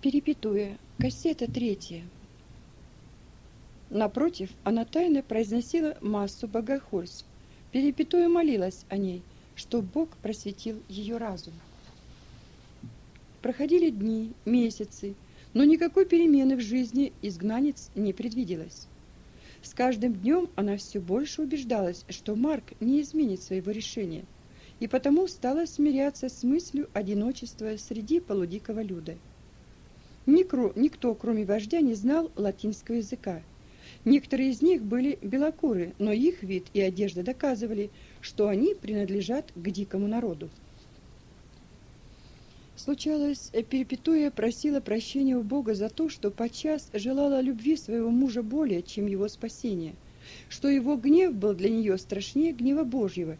Перепетуя. Кассета третья. Напротив, она тайно произносила массу богохульств. Перепетуя молилась о ней, что Бог просветил ее разум. Проходили дни, месяцы, но никакой перемены в жизни изгнанец не предвиделось. С каждым днем она все больше убеждалась, что Марк не изменит своего решения, и потому стала смиряться с мыслью одиночества среди полудикого люда. Никро, никто, кроме вождя, не знал латинского языка. Некоторые из них были белокуры, но их вид и одежда доказывали, что они принадлежат к дикому народу. Случалось, Перепетуя просила прощения у Бога за то, что подчас желала любви своего мужа более, чем его спасения, что его гнев был для нее страшнее гнева Божьего,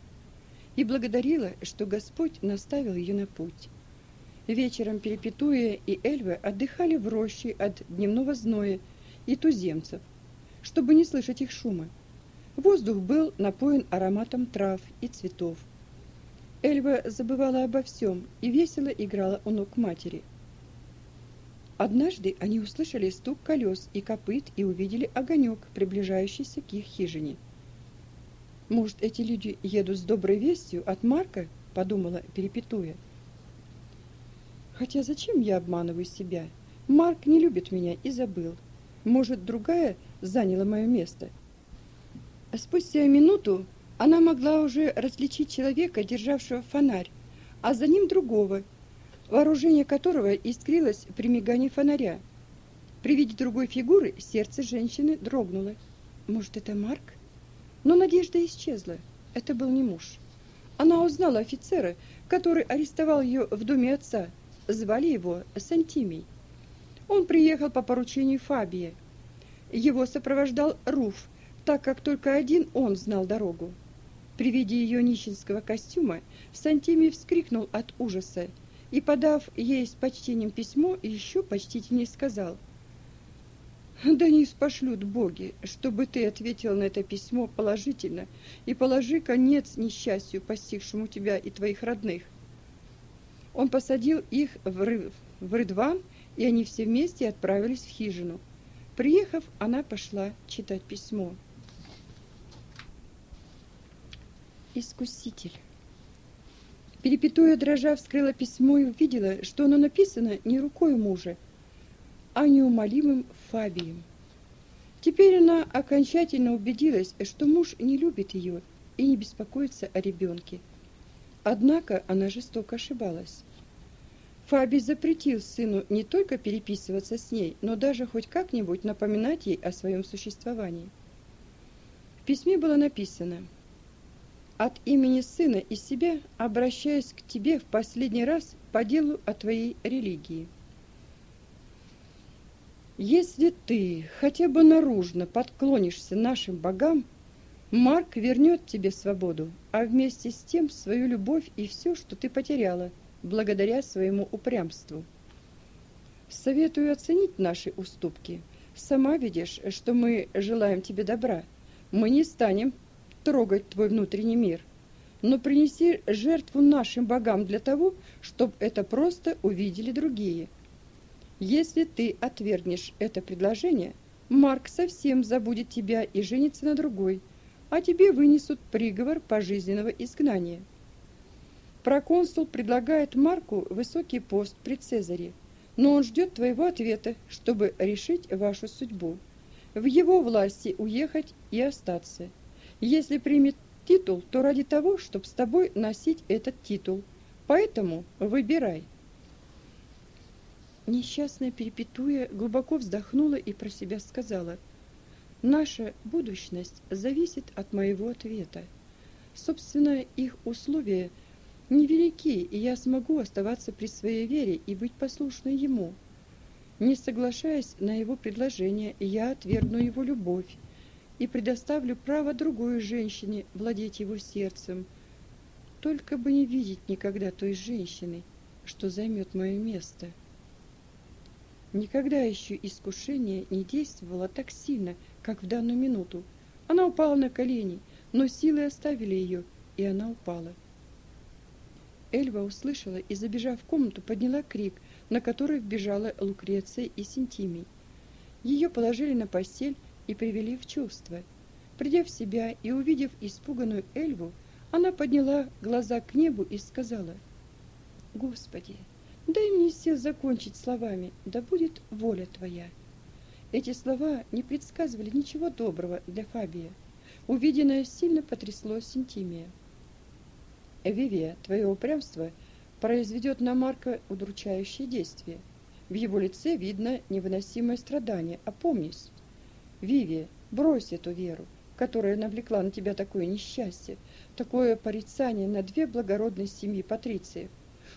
и благодарила, что Господь наставил ее на путь. Вечером Перепетуя и Эльва отдыхали в роще от дневного зноя и туземцев, чтобы не слышать их шума. Воздух был напоен ароматом трав и цветов. Эльва забывала обо всем и весело играла у ног матери. Однажды они услышали стук колес и копыт и увидели огонек, приближающийся к их хижине. «Может, эти люди едут с доброй вестью от Марка?» – подумала, перепетуя. «Хотя зачем я обманываю себя? Марк не любит меня и забыл. Может, другая заняла мое место?» Спустя минуту она могла уже различить человека, державшего фонарь, а за ним другого, вооружение которого искрилось при мигании фонаря. При виде другой фигуры сердце женщины дрогнуло. Может, это Марк? Но надежда исчезла. Это был не муж. Она узнала офицера, который арестовал ее в доме отца. Звали его Сантимий. Он приехал по поручению Фабия. Его сопровождал Руф, так как только один он знал дорогу. При виде ее нищенского костюма Сантимий вскрикнул от ужаса и, подав ей с почтением письмо, еще почтительнее сказал «Да не спошлют боги, чтобы ты ответил на это письмо положительно и положи конец несчастью, постигшему тебя и твоих родных». Он посадил их в, ры... в Рыдван, и они все вместе отправились в хижину. Приехав, она пошла читать письмо. Искуситель. Перепетуя дрожа вскрыла письмо и увидела, что оно написано не рукой мужа, а неумолимым Фабием. Теперь она окончательно убедилась, что муж не любит ее и не беспокоится о ребенке. Однако она жестоко ошибалась. Фаби запретил сыну не только переписываться с ней, но даже хоть как-нибудь напоминать ей о своем существовании. В письме было написано – от имени сына и себя обращаюсь к тебе в последний раз по делу о твоей религии. Если ты хотя бы наружно подклонишься нашим богам, Марк вернет тебе свободу, а вместе с тем свою любовь и все, что ты потеряла, благодаря своему упрямству. Советую оценить наши уступки. Сама видишь, что мы желаем тебе добра. Мы не станем трогать твой внутренний мир, но принеси жертву нашим богам для того, чтобы это просто увидели другие. Если ты отвергнешь это предложение, Марк совсем забудет тебя и женится на другой, а тебе вынесут приговор пожизненного изгнания. Проконсул предлагает Марку высокий пост при Цезаре, но он ждет твоего ответа, чтобы решить вашу судьбу. В его власти уехать и остаться. Если примет титул, то ради того, чтобы с тобой носить этот титул. Поэтому выбирай. Несчастная перепетуя глубоко вздохнула и про себя сказала: "Наша будущность зависит от моего ответа. Собственно, их условия невелики, и я смогу оставаться при своей вере и быть послушной ему. Не соглашаясь на его предложение, я отвергну его любовь и предоставлю право другой женщине владеть его сердцем. Только бы не видеть никогда той женщины, что займет мое место. Никогда еще искушение не действовало так сильно, как в данную минуту. Она упала на колени, но силы оставили ее, и она упала. Эльва услышала и, забежав в комнату, подняла крик, на который вбежала Лукреция и Синтимий. Ее положили на постель и привели в чувство. Придя в себя и увидев испуганную Эльву, она подняла глаза к небу и сказала, «Господи, дай мне сил закончить словами, да будет воля Твоя». Эти слова не предсказывали ничего доброго для Фабия. Увиденное сильно потрясло Синтимия. «Вивия, твое упрямство произведет на Марка удручающее действие. В его лице видно невыносимое страдание. Опомнись. Вивия, брось эту веру, которая навлекла на тебя такое несчастье, такое порицание на две благородные семьи патрициев.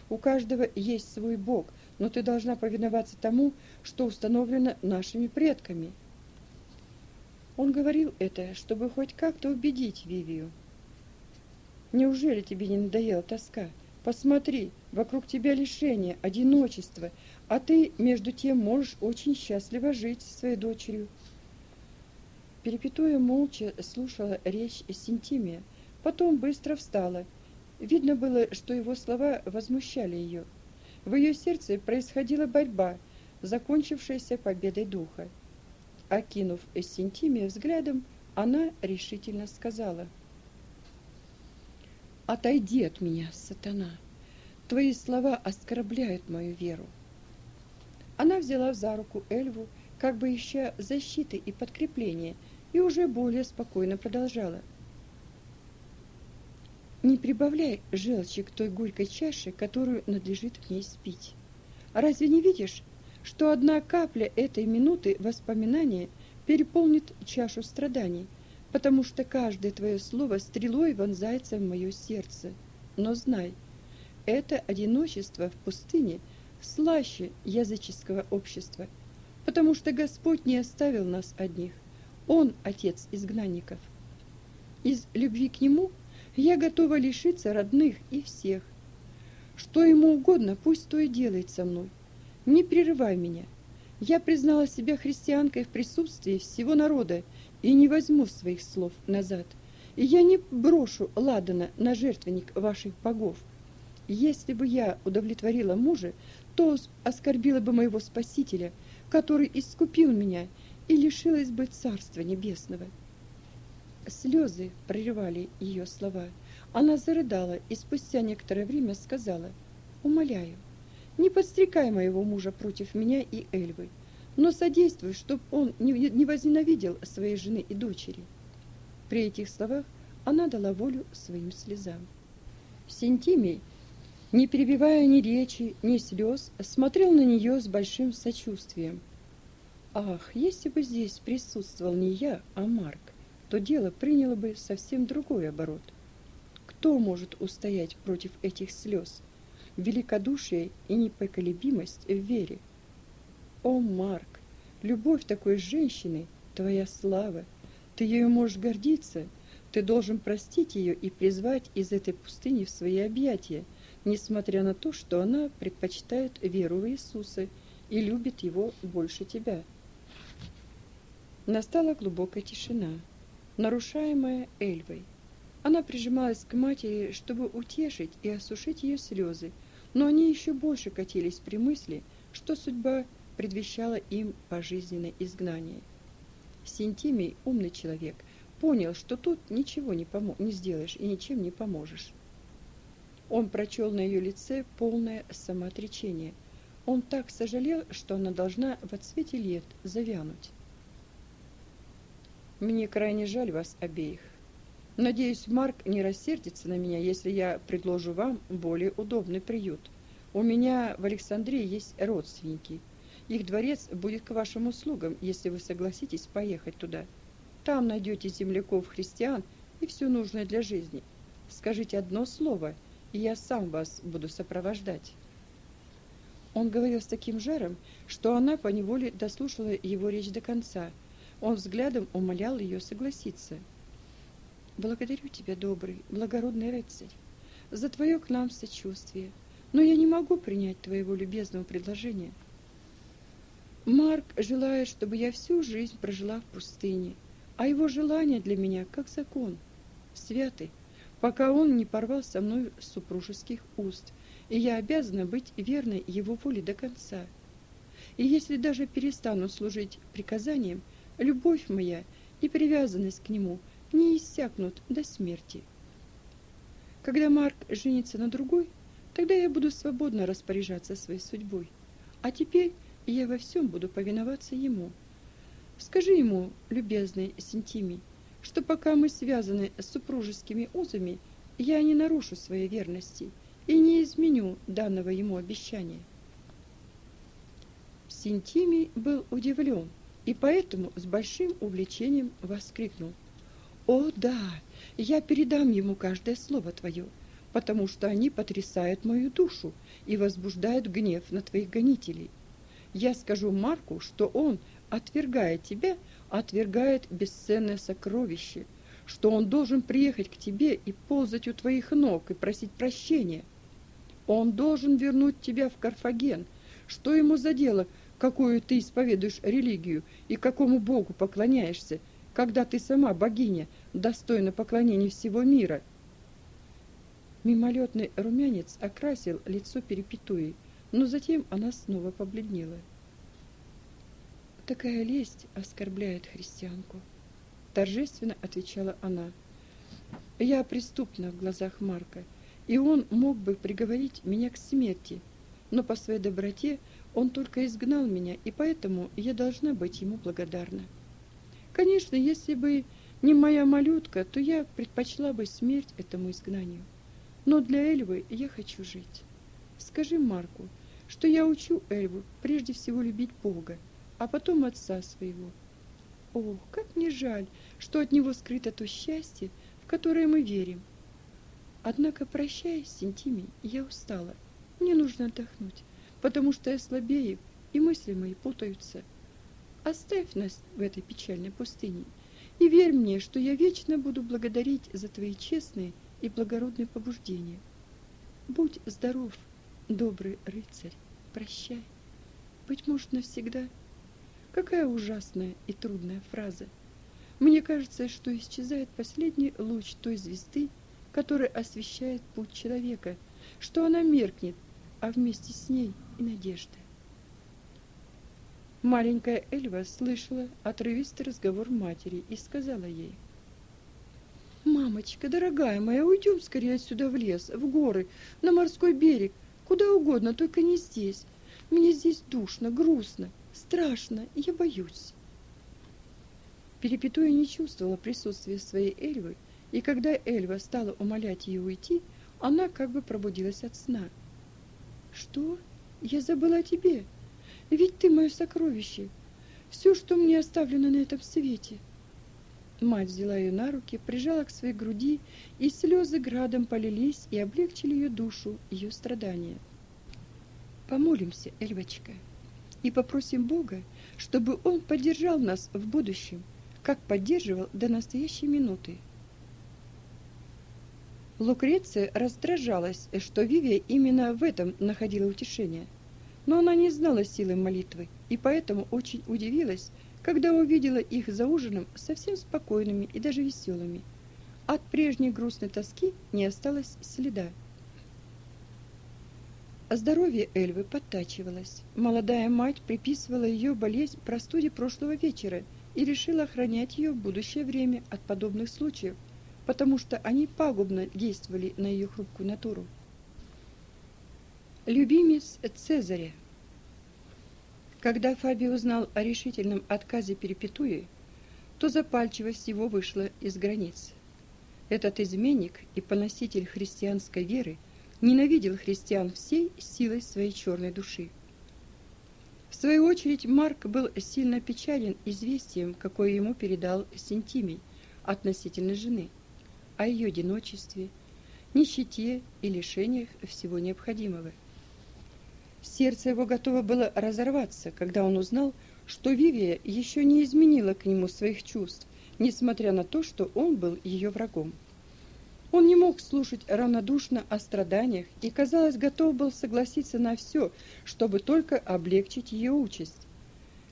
У каждого есть свой бог, но ты должна повиноваться тому, что установлено нашими предками. Он говорил это, чтобы хоть как-то убедить Вивию. Неужели тебе не надоела тоска? Посмотри, вокруг тебя лишение, одиночество, а ты, между тем, можешь очень счастливо жить со своей дочерью. Перепетуя молча слушала речь Синтимия, потом быстро встала. Видно было, что его слова возмущали ее. В ее сердце происходила борьба, закончившаяся победой духа. Окинув Синтимия взглядом, она решительно сказала — Отойди от меня, сатана. Твои слова оскорбляют мою веру. Она взяла за руку Эльву, как бы ища защиты и подкрепления, и уже более спокойно продолжала. Не прибавляй желчи к той горькой чаше, которую надлежит в ней спить. Разве не видишь, что одна капля этой минуты воспоминания переполнит чашу страданий, потому что каждое твое слово стрелой вонзается в мое сердце. Но знай, это одиночество в пустыне слаще языческого общества, потому что Господь не оставил нас одних. Он – отец изгнанников. Из любви к Нему я готова лишиться родных и всех. Что Ему угодно, пусть то и делает со мной. Не прерывай меня. Я признала себя христианкой в присутствии всего народа и не возьму своих слов назад. И я не брошу ладана на жертвенник ваших богов. Если бы я удовлетворила мужа, то оскорбила бы моего Спасителя, который искупил меня, и лишилась бы Царства Небесного. Слезы прерывали ее слова. Она зарыдала и спустя некоторое время сказала, «Умоляю, не подстрекай моего мужа против меня и Эльвы но содействуй, чтобы он не возненавидел своей жены и дочери. При этих словах она дала волю своим слезам. Сентимий, не перебивая ни речи, ни слез, смотрел на нее с большим сочувствием. Ах, если бы здесь присутствовал не я, а Марк, то дело приняло бы совсем другой оборот. Кто может устоять против этих слез? Великодушие и непоколебимость в вере – о, Марк, любовь такой женщины – твоя слава. Ты ею можешь гордиться. Ты должен простить ее и призвать из этой пустыни в свои объятия, несмотря на то, что она предпочитает веру в Иисуса и любит его больше тебя. Настала глубокая тишина, нарушаемая Эльвой. Она прижималась к матери, чтобы утешить и осушить ее слезы, но они еще больше катились при мысли, что судьба – предвещало им пожизненное изгнание. Синтимий, умный человек, понял, что тут ничего не, помо не сделаешь и ничем не поможешь. Он прочел на ее лице полное самоотречение. Он так сожалел, что она должна в отсвете лет завянуть. Мне крайне жаль вас обеих. Надеюсь, Марк не рассердится на меня, если я предложу вам более удобный приют. У меня в Александрии есть родственники – их дворец будет к вашим услугам, если вы согласитесь поехать туда. Там найдете земляков-христиан и все нужное для жизни. Скажите одно слово, и я сам вас буду сопровождать». Он говорил с таким жаром, что она поневоле дослушала его речь до конца. Он взглядом умолял ее согласиться. «Благодарю тебя, добрый, благородный рыцарь, за твое к нам сочувствие, но я не могу принять твоего любезного предложения». Марк желает, чтобы я всю жизнь прожила в пустыне, а его желание для меня как закон, святый, пока он не порвал со мной супружеских уст и я обязана быть верной его воле до конца. И если даже перестану служить приказаниям, любовь моя и привязанность к нему не иссякнут до смерти. Когда Марк женится на другой, тогда я буду свободно распоряжаться своей судьбой. А теперь я во всем буду повиноваться ему. Скажи ему, любезный Синтимий, что пока мы связаны супружескими узами, я не нарушу своей верности и не изменю данного ему обещания. Синтимий был удивлен и поэтому с большим увлечением воскликнул. «О, да, я передам ему каждое слово твое, потому что они потрясают мою душу и возбуждают гнев на твоих гонителей. Я скажу Марку, что он, отвергая тебя, отвергает бесценное сокровище, что он должен приехать к тебе и ползать у твоих ног и просить прощения. Он должен вернуть тебя в Карфаген. Что ему за дело, какую ты исповедуешь религию и какому богу поклоняешься, когда ты сама богиня, достойна поклонения всего мира? Мимолетный румянец окрасил лицо перепетуи, но затем она снова побледнела. Такая лесть оскорбляет христианку, торжественно отвечала она. Я преступна в глазах Марка, и он мог бы приговорить меня к смерти, но по своей доброте он только изгнал меня, и поэтому я должна быть ему благодарна. Конечно, если бы не моя малютка, то я предпочла бы смерть этому изгнанию. Но для Эльвы я хочу жить. Скажи Марку, что я учу Эльву прежде всего любить Бога, а потом отца своего. О, как мне жаль, что от него скрыто то счастье, в которое мы верим. Однако, прощаясь с Сентимей, я устала. Мне нужно отдохнуть, потому что я слабею, и мысли мои путаются. Оставь нас в этой печальной пустыне, и верь мне, что я вечно буду благодарить за твои честные и благородные побуждения. Будь здоров, добрый рыцарь, прощай. Быть может, навсегда — Какая ужасная и трудная фраза. Мне кажется, что исчезает последний луч той звезды, которая освещает путь человека, что она меркнет, а вместе с ней и надежда. Маленькая Эльва слышала отрывистый разговор матери и сказала ей. «Мамочка, дорогая моя, уйдем скорее отсюда в лес, в горы, на морской берег, куда угодно, только не здесь. Мне здесь душно, грустно. Страшно, я боюсь. Перепетуя не чувствовала присутствия своей Эльвы, и когда Эльва стала умолять ее уйти, она как бы пробудилась от сна. «Что? Я забыла о тебе. Ведь ты мое сокровище, все, что мне оставлено на этом свете». Мать взяла ее на руки, прижала к своей груди, и слезы градом полились и облегчили ее душу, ее страдания. «Помолимся, Эльвочка», и попросим Бога, чтобы Он поддержал нас в будущем, как поддерживал до настоящей минуты. Лукреция раздражалась, что Вивия именно в этом находила утешение. Но она не знала силы молитвы и поэтому очень удивилась, когда увидела их за ужином совсем спокойными и даже веселыми. От прежней грустной тоски не осталось следа. Здоровье Эльвы подтачивалось. Молодая мать приписывала ее болезнь простуде прошлого вечера и решила охранять ее в будущее время от подобных случаев, потому что они пагубно действовали на ее хрупкую натуру. Любимец Цезаря Когда Фабий узнал о решительном отказе Перепетуи, то запальчивость его вышла из границ. Этот изменник и поноситель христианской веры – ненавидел христиан всей силой своей черной души. В свою очередь Марк был сильно печален известием, какое ему передал Сентимий относительно жены, о ее одиночестве, нищете и лишениях всего необходимого. Сердце его готово было разорваться, когда он узнал, что Вивия еще не изменила к нему своих чувств, несмотря на то, что он был ее врагом. Он не мог слушать равнодушно о страданиях и, казалось, готов был согласиться на все, чтобы только облегчить ее участь.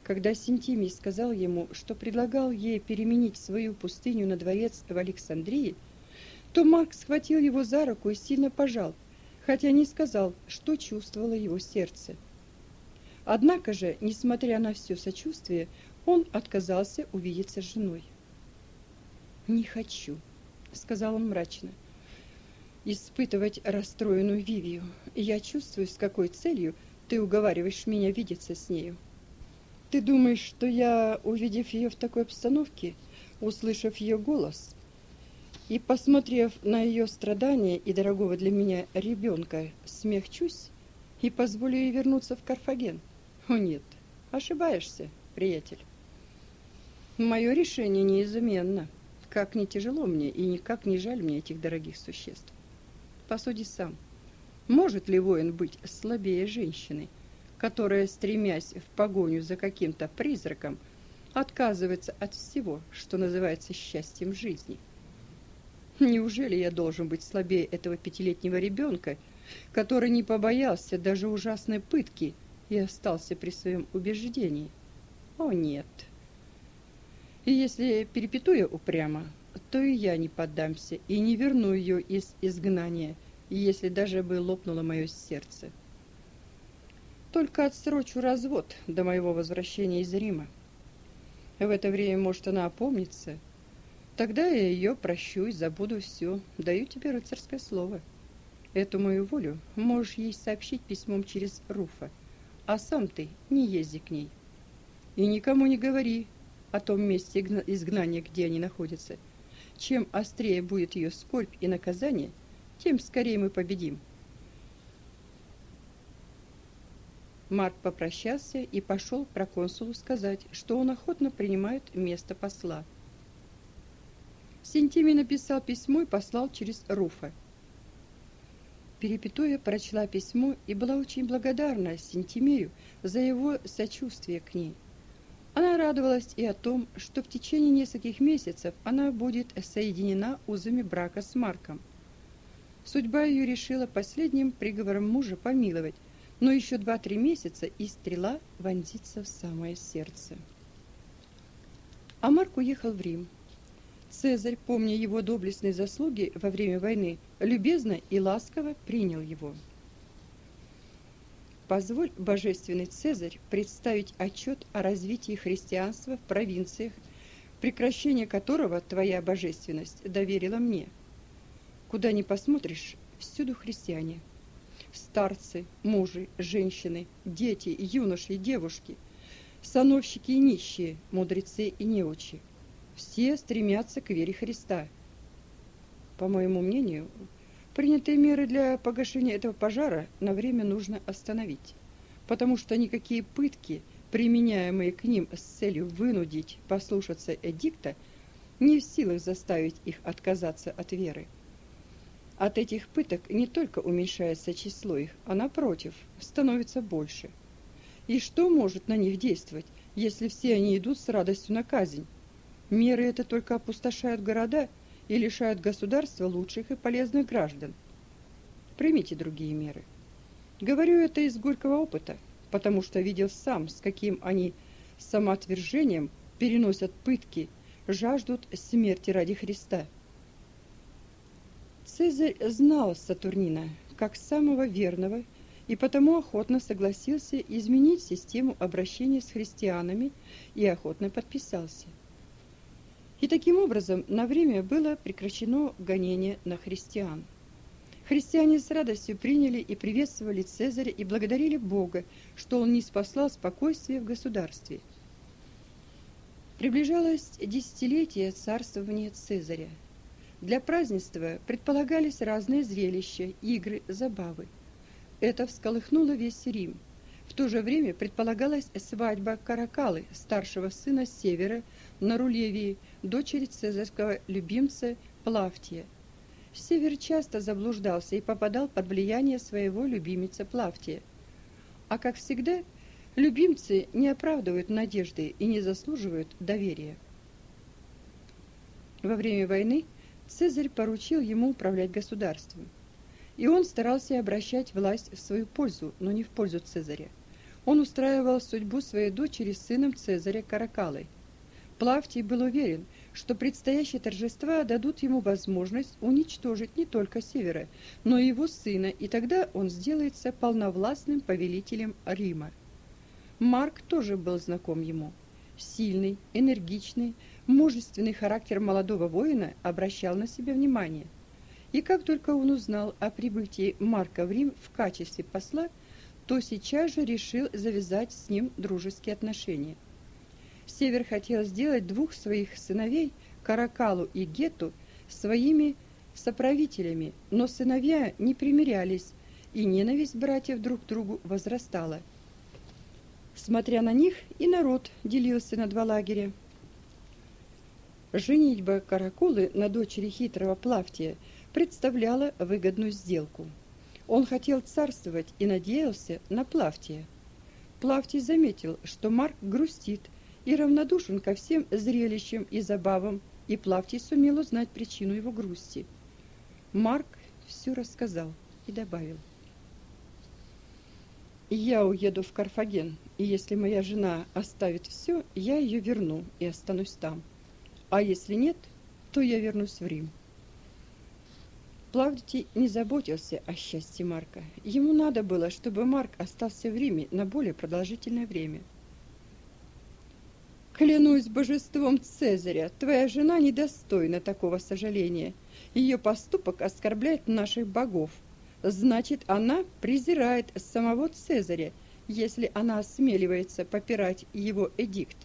Когда Синтимий сказал ему, что предлагал ей переменить свою пустыню на дворец в Александрии, то Марк схватил его за руку и сильно пожал, хотя не сказал, что чувствовало его сердце. Однако же, несмотря на все сочувствие, он отказался увидеться с женой. «Не хочу», — сказал он мрачно, — «испытывать расстроенную Вивию. Я чувствую, с какой целью ты уговариваешь меня видеться с нею. Ты думаешь, что я, увидев ее в такой обстановке, услышав ее голос и посмотрев на ее страдания и дорогого для меня ребенка, смягчусь и позволю ей вернуться в Карфаген? О нет, ошибаешься, приятель. Мое решение неизменно. Как не тяжело мне и никак не жаль мне этих дорогих существ. Посуди сам. Может ли воин быть слабее женщины, которая, стремясь в погоню за каким-то призраком, отказывается от всего, что называется счастьем жизни? Неужели я должен быть слабее этого пятилетнего ребенка, который не побоялся даже ужасной пытки и остался при своем убеждении? О нет! И если перепетуя упрямо, то и я не поддамся и не верну ее из изгнания, если даже бы лопнуло мое сердце. Только отсрочу развод до моего возвращения из Рима. В это время, может, она опомнится. Тогда я ее прощу и забуду все. Даю тебе рыцарское слово. Эту мою волю можешь ей сообщить письмом через Руфа, а сам ты не езди к ней. И никому не говори, о том месте изгнания, где они находятся. Чем острее будет ее скорбь и наказание, тем скорее мы победим. Марк попрощался и пошел проконсулу сказать, что он охотно принимает место посла. Сентимий написал письмо и послал через Руфа. Перепетуя прочла письмо и была очень благодарна Сентимею за его сочувствие к ней. Она радовалась и о том, что в течение нескольких месяцев она будет соединена узами брака с Марком. Судьба ее решила последним приговором мужа помиловать, но еще два-три месяца и стрела вонзится в самое сердце. А Марк уехал в Рим. Цезарь, помня его доблестные заслуги во время войны, любезно и ласково принял его. Позволь, божественный Цезарь, представить отчет о развитии христианства в провинциях, прекращение которого твоя божественность доверила мне. Куда ни посмотришь, всюду христиане. Старцы, мужи, женщины, дети, юноши и девушки, сановщики и нищие, мудрецы и неучи. Все стремятся к вере Христа. По моему мнению, Принятые меры для погашения этого пожара на время нужно остановить, потому что никакие пытки, применяемые к ним с целью вынудить послушаться эдикта, не в силах заставить их отказаться от веры. От этих пыток не только уменьшается число их, а напротив, становится больше. И что может на них действовать, если все они идут с радостью на казнь? Меры это только опустошают города и лишают государства лучших и полезных граждан. Примите другие меры. Говорю это из горького опыта, потому что видел сам, с каким они самоотвержением переносят пытки, жаждут смерти ради Христа. Цезарь знал Сатурнина как самого верного и потому охотно согласился изменить систему обращения с христианами и охотно подписался. И таким образом на время было прекращено гонение на христиан. Христиане с радостью приняли и приветствовали Цезаря и благодарили Бога, что он не спаслал спокойствие в государстве. Приближалось десятилетие царствования Цезаря. Для празднества предполагались разные зрелища, игры, забавы. Это всколыхнуло весь Рим. В то же время предполагалась свадьба Каракалы, старшего сына Севера, на Рулевии, дочери цезарского любимца Плавтия. Север часто заблуждался и попадал под влияние своего любимица Плавтия. А как всегда, любимцы не оправдывают надежды и не заслуживают доверия. Во время войны Цезарь поручил ему управлять государством. И он старался обращать власть в свою пользу, но не в пользу Цезаря. Он устраивал судьбу своей дочери с сыном Цезаря Каракалой – Плавтий был уверен, что предстоящие торжества дадут ему возможность уничтожить не только Севера, но и его сына, и тогда он сделается полновластным повелителем Рима. Марк тоже был знаком ему. Сильный, энергичный, мужественный характер молодого воина обращал на себя внимание. И как только он узнал о прибытии Марка в Рим в качестве посла, то сейчас же решил завязать с ним дружеские отношения. Север хотел сделать двух своих сыновей, Каракалу и Гету, своими соправителями, но сыновья не примирялись, и ненависть братьев друг к другу возрастала. Смотря на них, и народ делился на два лагеря. Женитьба Каракулы на дочери хитрого Плавтия представляла выгодную сделку. Он хотел царствовать и надеялся на Плавтия. Плавтий заметил, что Марк грустит и равнодушен ко всем зрелищам и забавам, и Плавтий сумел узнать причину его грусти. Марк все рассказал и добавил. «Я уеду в Карфаген, и если моя жена оставит все, я ее верну и останусь там. А если нет, то я вернусь в Рим». Плавдий не заботился о счастье Марка. Ему надо было, чтобы Марк остался в Риме на более продолжительное время – Клянусь божеством Цезаря, твоя жена недостойна такого сожаления. Ее поступок оскорбляет наших богов. Значит, она презирает самого Цезаря, если она осмеливается попирать его эдикт.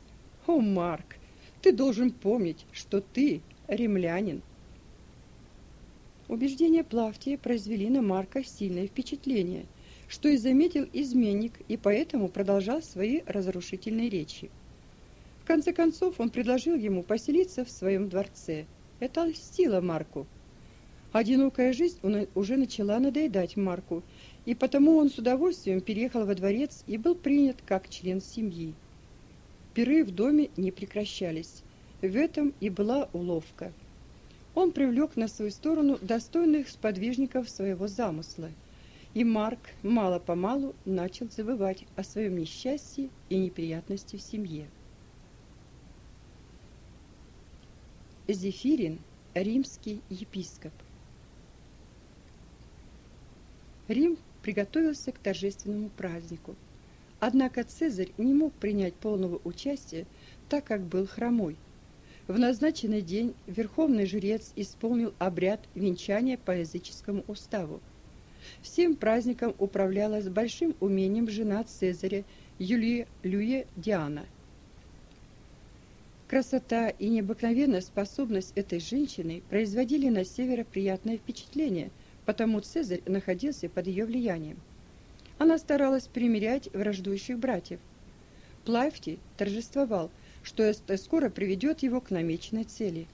О, Марк, ты должен помнить, что ты римлянин. Убеждения Плавтия произвели на Марка сильное впечатление, что и заметил изменник, и поэтому продолжал свои разрушительные речи. В конце концов он предложил ему поселиться в своем дворце. Это льстило Марку. Одинокая жизнь уже начала надоедать Марку, и потому он с удовольствием переехал во дворец и был принят как член семьи. Пиры в доме не прекращались. В этом и была уловка. Он привлек на свою сторону достойных сподвижников своего замысла, и Марк мало-помалу начал забывать о своем несчастье и неприятности в семье. Зефирин, римский епископ. Рим приготовился к торжественному празднику. Однако Цезарь не мог принять полного участия, так как был хромой. В назначенный день верховный жрец исполнил обряд венчания по языческому уставу. Всем праздником управляла с большим умением жена Цезаря Юлия Люе Диана – Красота и необыкновенная способность этой женщины производили на Севера приятное впечатление, потому Цезарь находился под ее влиянием. Она старалась примирять враждующих братьев. Плавти торжествовал, что это скоро приведет его к намеченной цели.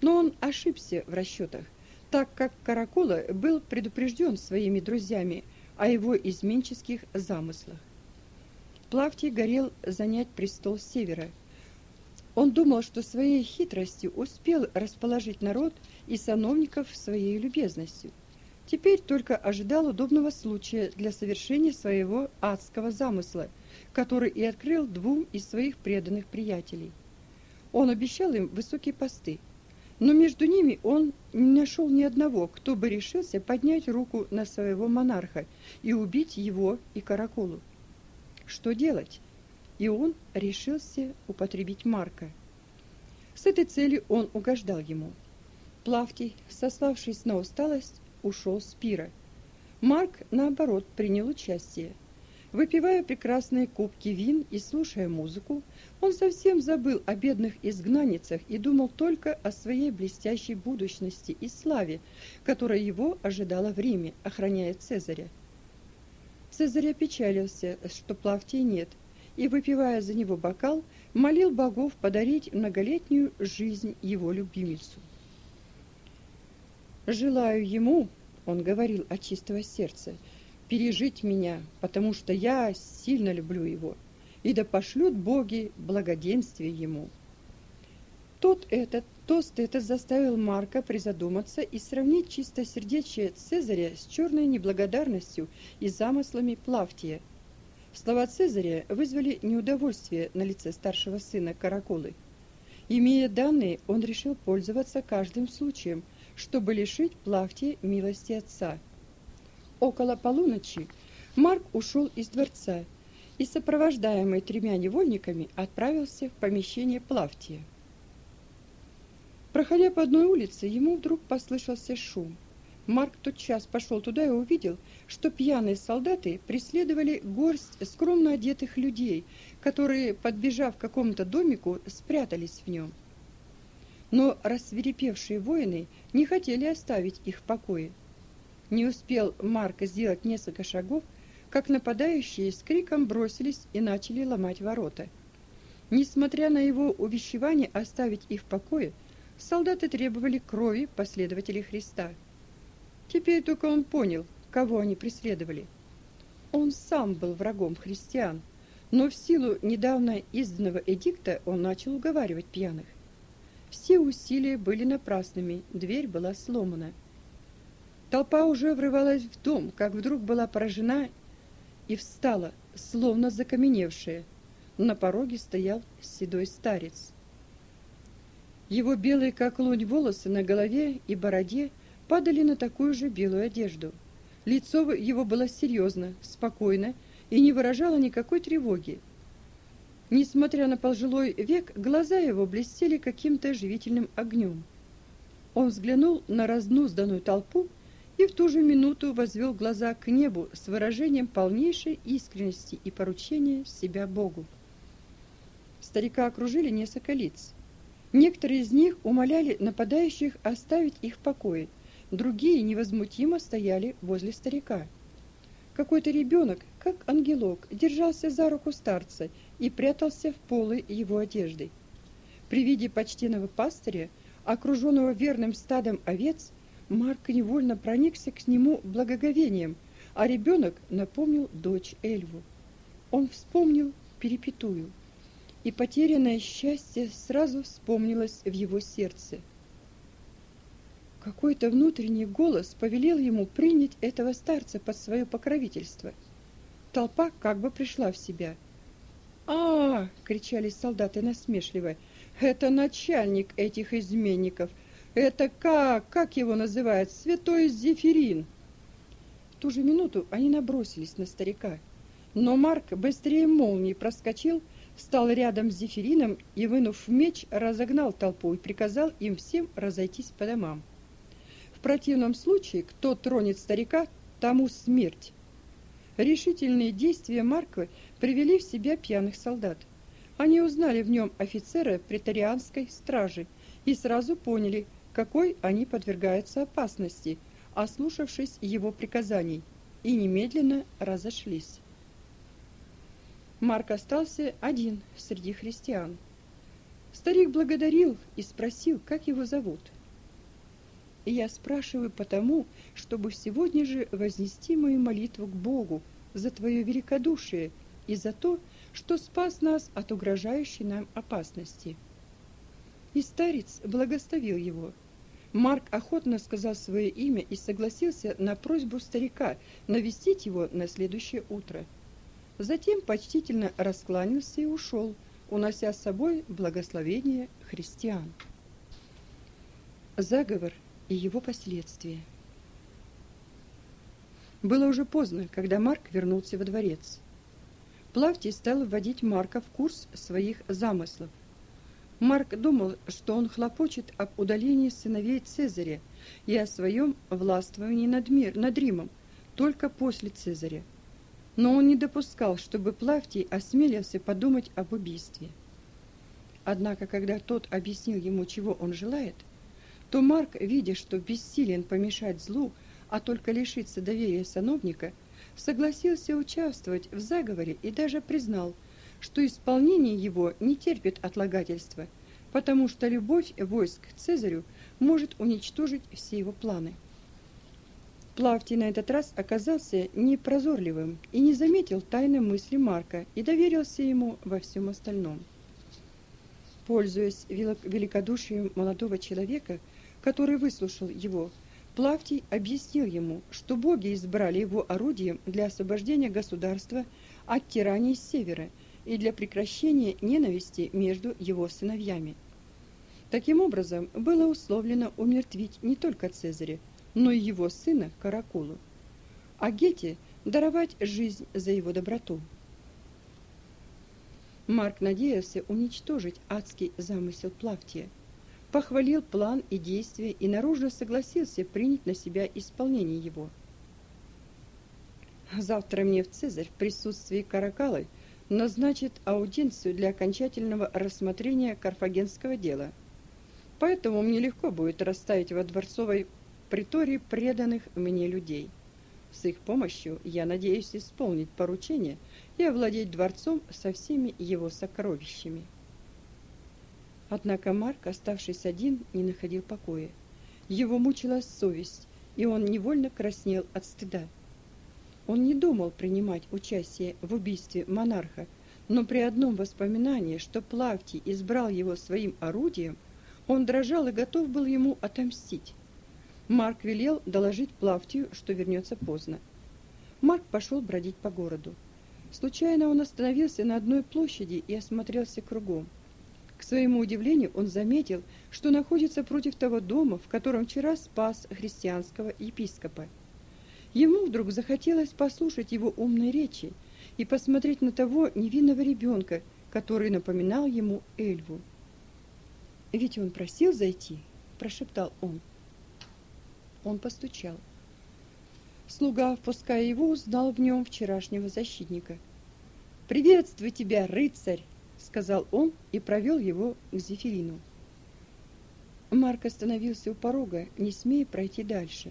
Но он ошибся в расчетах, так как Каракула был предупрежден своими друзьями о его изменческих замыслах. Плавти горел занять престол Севера – он думал, что своей хитростью успел расположить народ и сановников своей любезностью. Теперь только ожидал удобного случая для совершения своего адского замысла, который и открыл двум из своих преданных приятелей. Он обещал им высокие посты, но между ними он не нашел ни одного, кто бы решился поднять руку на своего монарха и убить его и Каракулу. Что делать? И он решился употребить Марка. С этой целью он угождал ему. Плавтий, сославшись на усталость, ушел с пира. Марк, наоборот, принял участие. Выпивая прекрасные кубки вин и слушая музыку, он совсем забыл о бедных изгнанницах и думал только о своей блестящей будущности и славе, которая его ожидала в Риме, охраняя Цезаря. Цезарь опечалился, что Плавтия нет, и, выпивая за него бокал, молил богов подарить многолетнюю жизнь его любимицу. «Желаю ему, — он говорил от чистого сердца, — пережить меня, потому что я сильно люблю его, и да пошлют боги благоденствие ему». Тот этот тост этот заставил Марка призадуматься и сравнить чистосердечие Цезаря с черной неблагодарностью и замыслами Плавтия – Слова Цезаря вызвали неудовольствие на лице старшего сына Каракулы. Имея данные, он решил пользоваться каждым случаем, чтобы лишить Плавтия милости отца. Около полуночи Марк ушел из дворца и, сопровождаемый тремя невольниками, отправился в помещение Плавтия. Проходя по одной улице, ему вдруг послышался шум. Марк тотчас пошел туда и увидел, что пьяные солдаты преследовали горсть скромно одетых людей, которые, подбежав к какому-то домику, спрятались в нем. Но рассверепевшие воины не хотели оставить их в покое. Не успел Марк сделать несколько шагов, как нападающие с криком бросились и начали ломать ворота. Несмотря на его увещевание оставить их в покое, солдаты требовали крови последователей Христа. Теперь только он понял, кого они преследовали. Он сам был врагом христиан, но в силу недавно изданного эдикта он начал уговаривать пьяных. Все усилия были напрасными, дверь была сломана. Толпа уже врывалась в дом, как вдруг была поражена и встала, словно закаменевшая. На пороге стоял седой старец. Его белые, как лунь, волосы на голове и бороде падали на такую же белую одежду. Лицо его было серьезно, спокойно и не выражало никакой тревоги. Несмотря на пожилой век, глаза его блестели каким-то живительным огнем. Он взглянул на разнузданную толпу и в ту же минуту возвел глаза к небу с выражением полнейшей искренности и поручения себя Богу. Старика окружили несколько лиц. Некоторые из них умоляли нападающих оставить их в покое, другие невозмутимо стояли возле старика. Какой-то ребенок, как ангелок, держался за руку старца и прятался в полы его одежды. При виде почтенного пастыря, окруженного верным стадом овец, Марк невольно проникся к нему благоговением, а ребенок напомнил дочь Эльву. Он вспомнил перепетую, и потерянное счастье сразу вспомнилось в его сердце. Какой-то внутренний голос повелел ему принять этого старца под свое покровительство. Толпа как бы пришла в себя. а, -а, кричали солдаты насмешливо. «Это начальник этих изменников!» Это как, как его называют, святой Зефирин. В ту же минуту они набросились на старика. Но Марк быстрее молнии проскочил, встал рядом с Зефирином и, вынув меч, разогнал толпу и приказал им всем разойтись по домам. В противном случае, кто тронет старика, тому смерть. Решительные действия Марка привели в себя пьяных солдат. Они узнали в нем офицера претарианской стражи и сразу поняли, какой они подвергаются опасности, ослушавшись его приказаний, и немедленно разошлись. Марк остался один среди христиан. Старик благодарил и спросил, как его зовут. Я спрашиваю потому, чтобы сегодня же вознести мою молитву к Богу за твое великодушие и за то, что спас нас от угрожающей нам опасности. И старец благословил его – Марк охотно сказал свое имя и согласился на просьбу старика навестить его на следующее утро. Затем почтительно раскланялся и ушел, унося с собой благословение христиан. Заговор и его последствия. Было уже поздно, когда Марк вернулся во дворец. Плавтий стал вводить Марка в курс своих замыслов. Марк думал, что он хлопочет об удалении сыновей Цезаря и о своем властвовании над, мир, над Римом только после Цезаря. Но он не допускал, чтобы Плавтий осмелился подумать об убийстве. Однако, когда тот объяснил ему, чего он желает, то Марк, видя, что бессилен помешать злу, а только лишиться доверия сановника, согласился участвовать в заговоре и даже признал – что исполнение его не терпит отлагательства, потому что любовь войск к Цезарю может уничтожить все его планы. Плавтий на этот раз оказался непрозорливым и не заметил тайной мысли Марка и доверился ему во всем остальном. Пользуясь великодушием молодого человека, который выслушал его, Плавтий объяснил ему, что боги избрали его орудием для освобождения государства от тирании с севера – и для прекращения ненависти между его сыновьями. Таким образом, было условлено умертвить не только Цезаря, но и его сына Каракулу, а Гете даровать жизнь за его доброту. Марк надеялся уничтожить адский замысел Плавтия, похвалил план и действия и наружно согласился принять на себя исполнение его. Завтра мне в Цезарь в присутствии Каракалы назначит аудиенцию для окончательного рассмотрения карфагенского дела. Поэтому мне легко будет расставить во дворцовой притории преданных мне людей. С их помощью я надеюсь исполнить поручение и овладеть дворцом со всеми его сокровищами. Однако Марк, оставшись один, не находил покоя. Его мучила совесть, и он невольно краснел от стыда. Он не думал принимать участие в убийстве монарха, но при одном воспоминании, что Плавтий избрал его своим орудием, он дрожал и готов был ему отомстить. Марк велел доложить Плавтию, что вернется поздно. Марк пошел бродить по городу. Случайно он остановился на одной площади и осмотрелся кругом. К своему удивлению он заметил, что находится против того дома, в котором вчера спас христианского епископа. Ему вдруг захотелось послушать его умной речи и посмотреть на того невинного ребенка, который напоминал ему Эльву. «Ведь он просил зайти», – прошептал он. Он постучал. Слуга, впуская его, узнал в нем вчерашнего защитника. «Приветствую тебя, рыцарь!» — сказал он и провел его к Зефирину. Марк остановился у порога, не смея пройти дальше.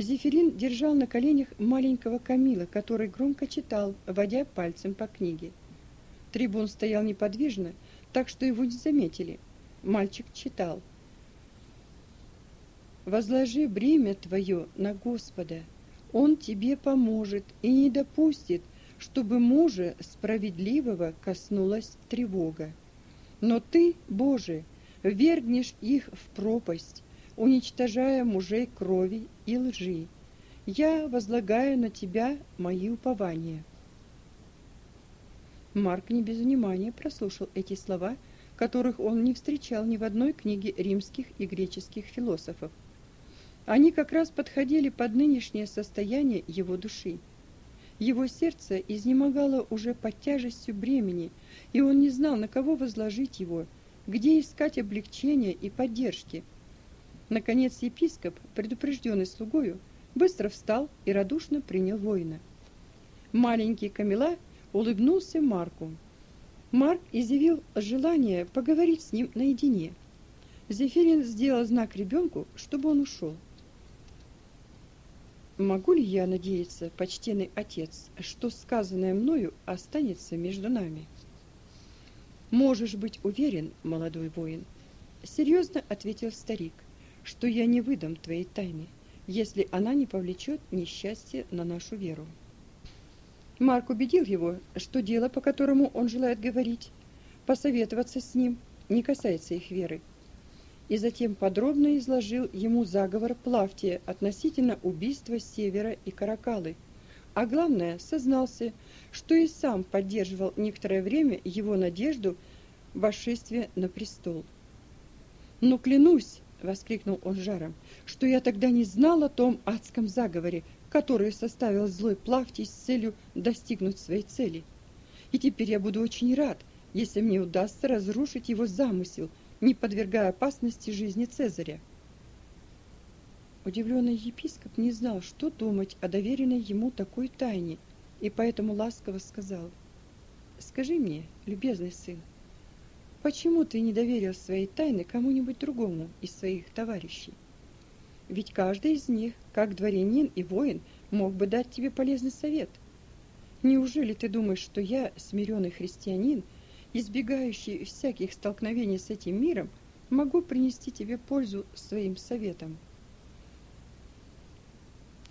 Зефирин держал на коленях маленького Камила, который громко читал, водя пальцем по книге. Трибун стоял неподвижно, так что его не заметили. Мальчик читал — Возложи бремя твое на Господа, Он тебе поможет и не допустит, чтобы мужа справедливого коснулась тревога. Но ты, Боже, вергнешь их в пропасть, уничтожая мужей крови и лжи. Я возлагаю на тебя мои упования. Марк не без внимания прослушал эти слова, которых он не встречал ни в одной книге римских и греческих философов. Они как раз подходили под нынешнее состояние его души. Его сердце изнемогало уже под тяжестью бремени, и он не знал, на кого возложить его, где искать облегчения и поддержки. Наконец епископ, предупрежденный слугою, быстро встал и радушно принял воина. Маленький Камила улыбнулся Марку. Марк изъявил желание поговорить с ним наедине. Зефирин сделал знак ребенку, чтобы он ушел. Могу ли я надеяться, почтенный отец, что сказанное мною останется между нами? Можешь быть уверен, молодой воин, серьезно ответил старик, что я не выдам твоей тайны, если она не повлечет несчастье на нашу веру. Марк убедил его, что дело, по которому он желает говорить, посоветоваться с ним, не касается их веры и затем подробно изложил ему заговор Плавтия относительно убийства Севера и Каракалы. А главное, сознался, что и сам поддерживал некоторое время его надежду восшествия на престол. «Но клянусь!» — воскликнул он жаром, — что я тогда не знал о том адском заговоре, который составил злой Плавтий с целью достигнуть своей цели. И теперь я буду очень рад, если мне удастся разрушить его замысел — не подвергая опасности жизни Цезаря. Удивленный епископ не знал, что думать о доверенной ему такой тайне, и поэтому ласково сказал, «Скажи мне, любезный сын, почему ты не доверил своей тайны кому-нибудь другому из своих товарищей? Ведь каждый из них, как дворянин и воин, мог бы дать тебе полезный совет. Неужели ты думаешь, что я, смиренный христианин, избегающий всяких столкновений с этим миром, могу принести тебе пользу своим советом.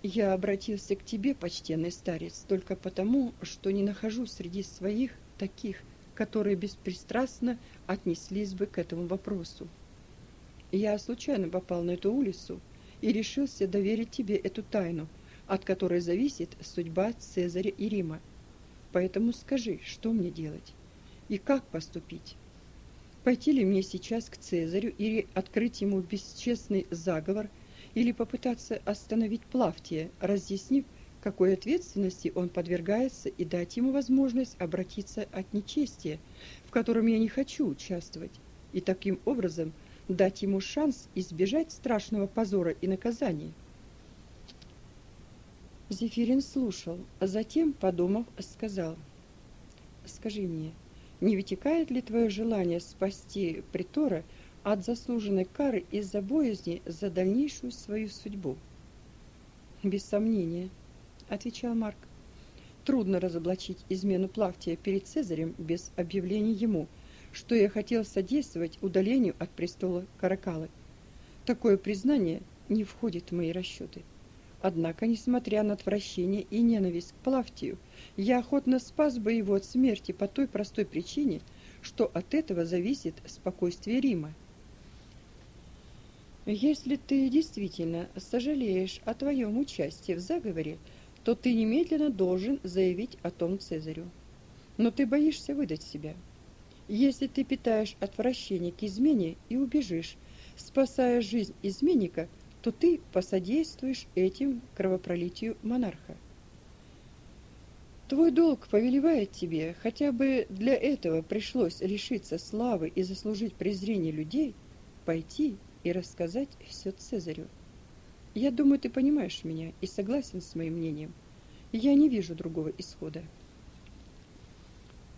Я обратился к тебе, почтенный старец, только потому, что не нахожу среди своих таких, которые беспристрастно отнеслись бы к этому вопросу. Я случайно попал на эту улицу и решился доверить тебе эту тайну, от которой зависит судьба Цезаря и Рима. Поэтому скажи, что мне делать? И как поступить. Пойти ли мне сейчас к Цезарю или открыть ему бесчестный заговор, или попытаться остановить Плавтия, разъяснив, какой ответственности он подвергается, и дать ему возможность обратиться от нечестия, в котором я не хочу участвовать, и таким образом дать ему шанс избежать страшного позора и наказания. Зефирин слушал, а затем, подумав, сказал: "Скажи мне, не вытекает ли твое желание спасти притора от заслуженной кары из-за боязни за дальнейшую свою судьбу?" "Без сомнения", отвечал Марк. "Трудно разоблачить измену Плавтия перед Цезарем без объявления ему, что я хотел содействовать удалению от престола Каракалы. Такое признание не входит в мои расчеты. Однако, несмотря на отвращение и ненависть к Плавтию, я охотно спас бы его от смерти по той простой причине, что от этого зависит спокойствие Рима. Если ты действительно сожалеешь о твоем участии в заговоре, то ты немедленно должен заявить о том Цезарю. Но ты боишься выдать себя. Если ты питаешь отвращение к измене и убежишь, спасая жизнь изменника, то ты посодействуешь этим кровопролитию монарха. Твой долг повелевает тебе, хотя бы для этого пришлось лишиться славы и заслужить презрение людей, пойти и рассказать все Цезарю. Я думаю, ты понимаешь меня и согласен с моим мнением. Я не вижу другого исхода.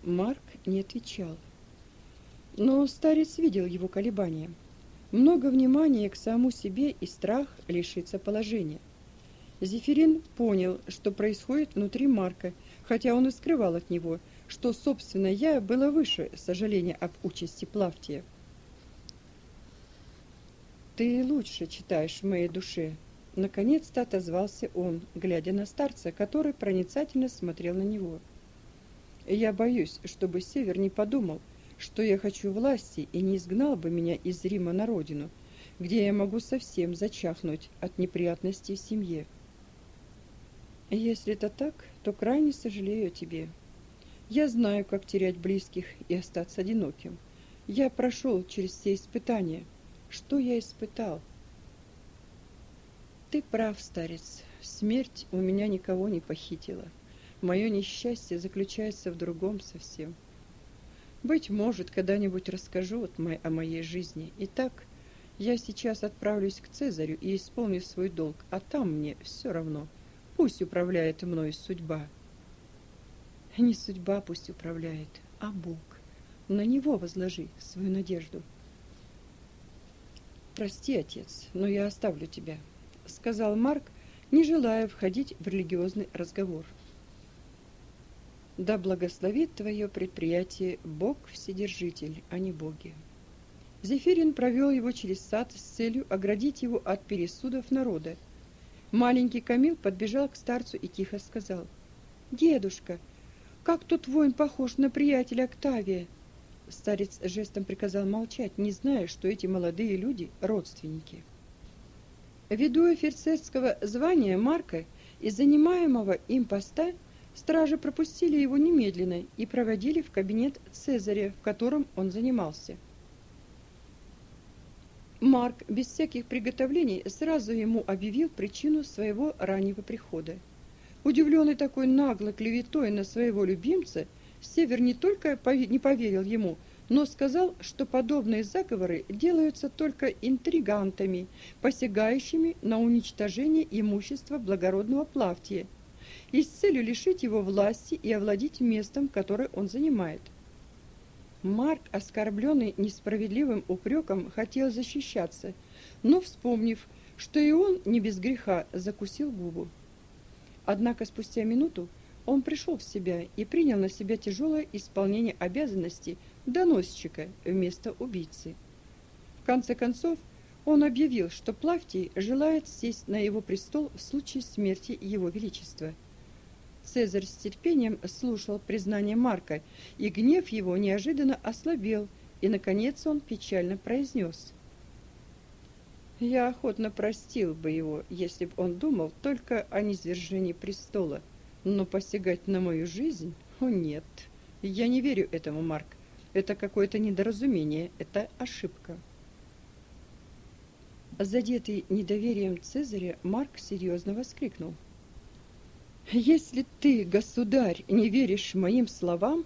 Марк не отвечал. Но старец видел его колебания много внимания к самому себе и страх лишиться положения. Зефирин понял, что происходит внутри Марка, хотя он и скрывал от него, что собственно я было выше сожаления об участи Плавтия. Ты лучше читаешь в моей душе, наконец-то отозвался он, глядя на старца, который проницательно смотрел на него. Я боюсь, чтобы Север не подумал, что я хочу власти и не изгнал бы меня из Рима на родину, где я могу совсем зачахнуть от неприятностей в семье. Если это так, то крайне сожалею о тебе. Я знаю, как терять близких и остаться одиноким. Я прошел через все испытания. Что я испытал? Ты прав, старец. Смерть у меня никого не похитила. Мое несчастье заключается в другом совсем. Быть может, когда-нибудь расскажу о моей жизни. Итак, я сейчас отправлюсь к Цезарю и исполню свой долг, а там мне все равно. Пусть управляет мной судьба. Не судьба пусть управляет, а Бог. На него возложи свою надежду. Прости, отец, но я оставлю тебя, сказал Марк, не желая входить в религиозный разговор. Да благословит твое предприятие Бог Вседержитель, а не боги. Зефирин провел его через сад с целью оградить его от пересудов народа. Маленький Камил подбежал к старцу и тихо сказал: "Дедушка, как тут воин похож на приятеля Октавия". Старец жестом приказал молчать, не зная, что эти молодые люди родственники. Ввиду офицерского звания Марка и занимаемого им поста Стражи пропустили его немедленно и проводили в кабинет Цезаря, в котором он занимался. Марк без всяких приготовлений сразу ему объявил причину своего раннего прихода. Удивленный такой наглой клеветой на своего любимца, Север не только не поверил ему, но сказал, что подобные заговоры делаются только интригантами, посягающими на уничтожение имущества благородного Плавтия и с целью лишить его власти и овладеть местом, которое он занимает. Марк, оскорбленный несправедливым упреком, хотел защищаться, но, вспомнив, что и он не без греха, закусил губу. Однако спустя минуту он пришел в себя и принял на себя тяжелое исполнение обязанностей доносчика вместо убийцы. В конце концов, он объявил, что Плавтий желает сесть на его престол в случае смерти его величества – Цезарь с терпением слушал признание Марка, и гнев его неожиданно ослабел, и наконец он печально произнес: Я охотно простил бы его, если бы он думал только о низвержении престола, но посягать на мою жизнь? О нет. Я не верю этому, Марк. Это какое-то недоразумение, это ошибка. Задетый недоверием Цезаря, Марк серьезно воскликнул. «Если ты, государь, не веришь моим словам,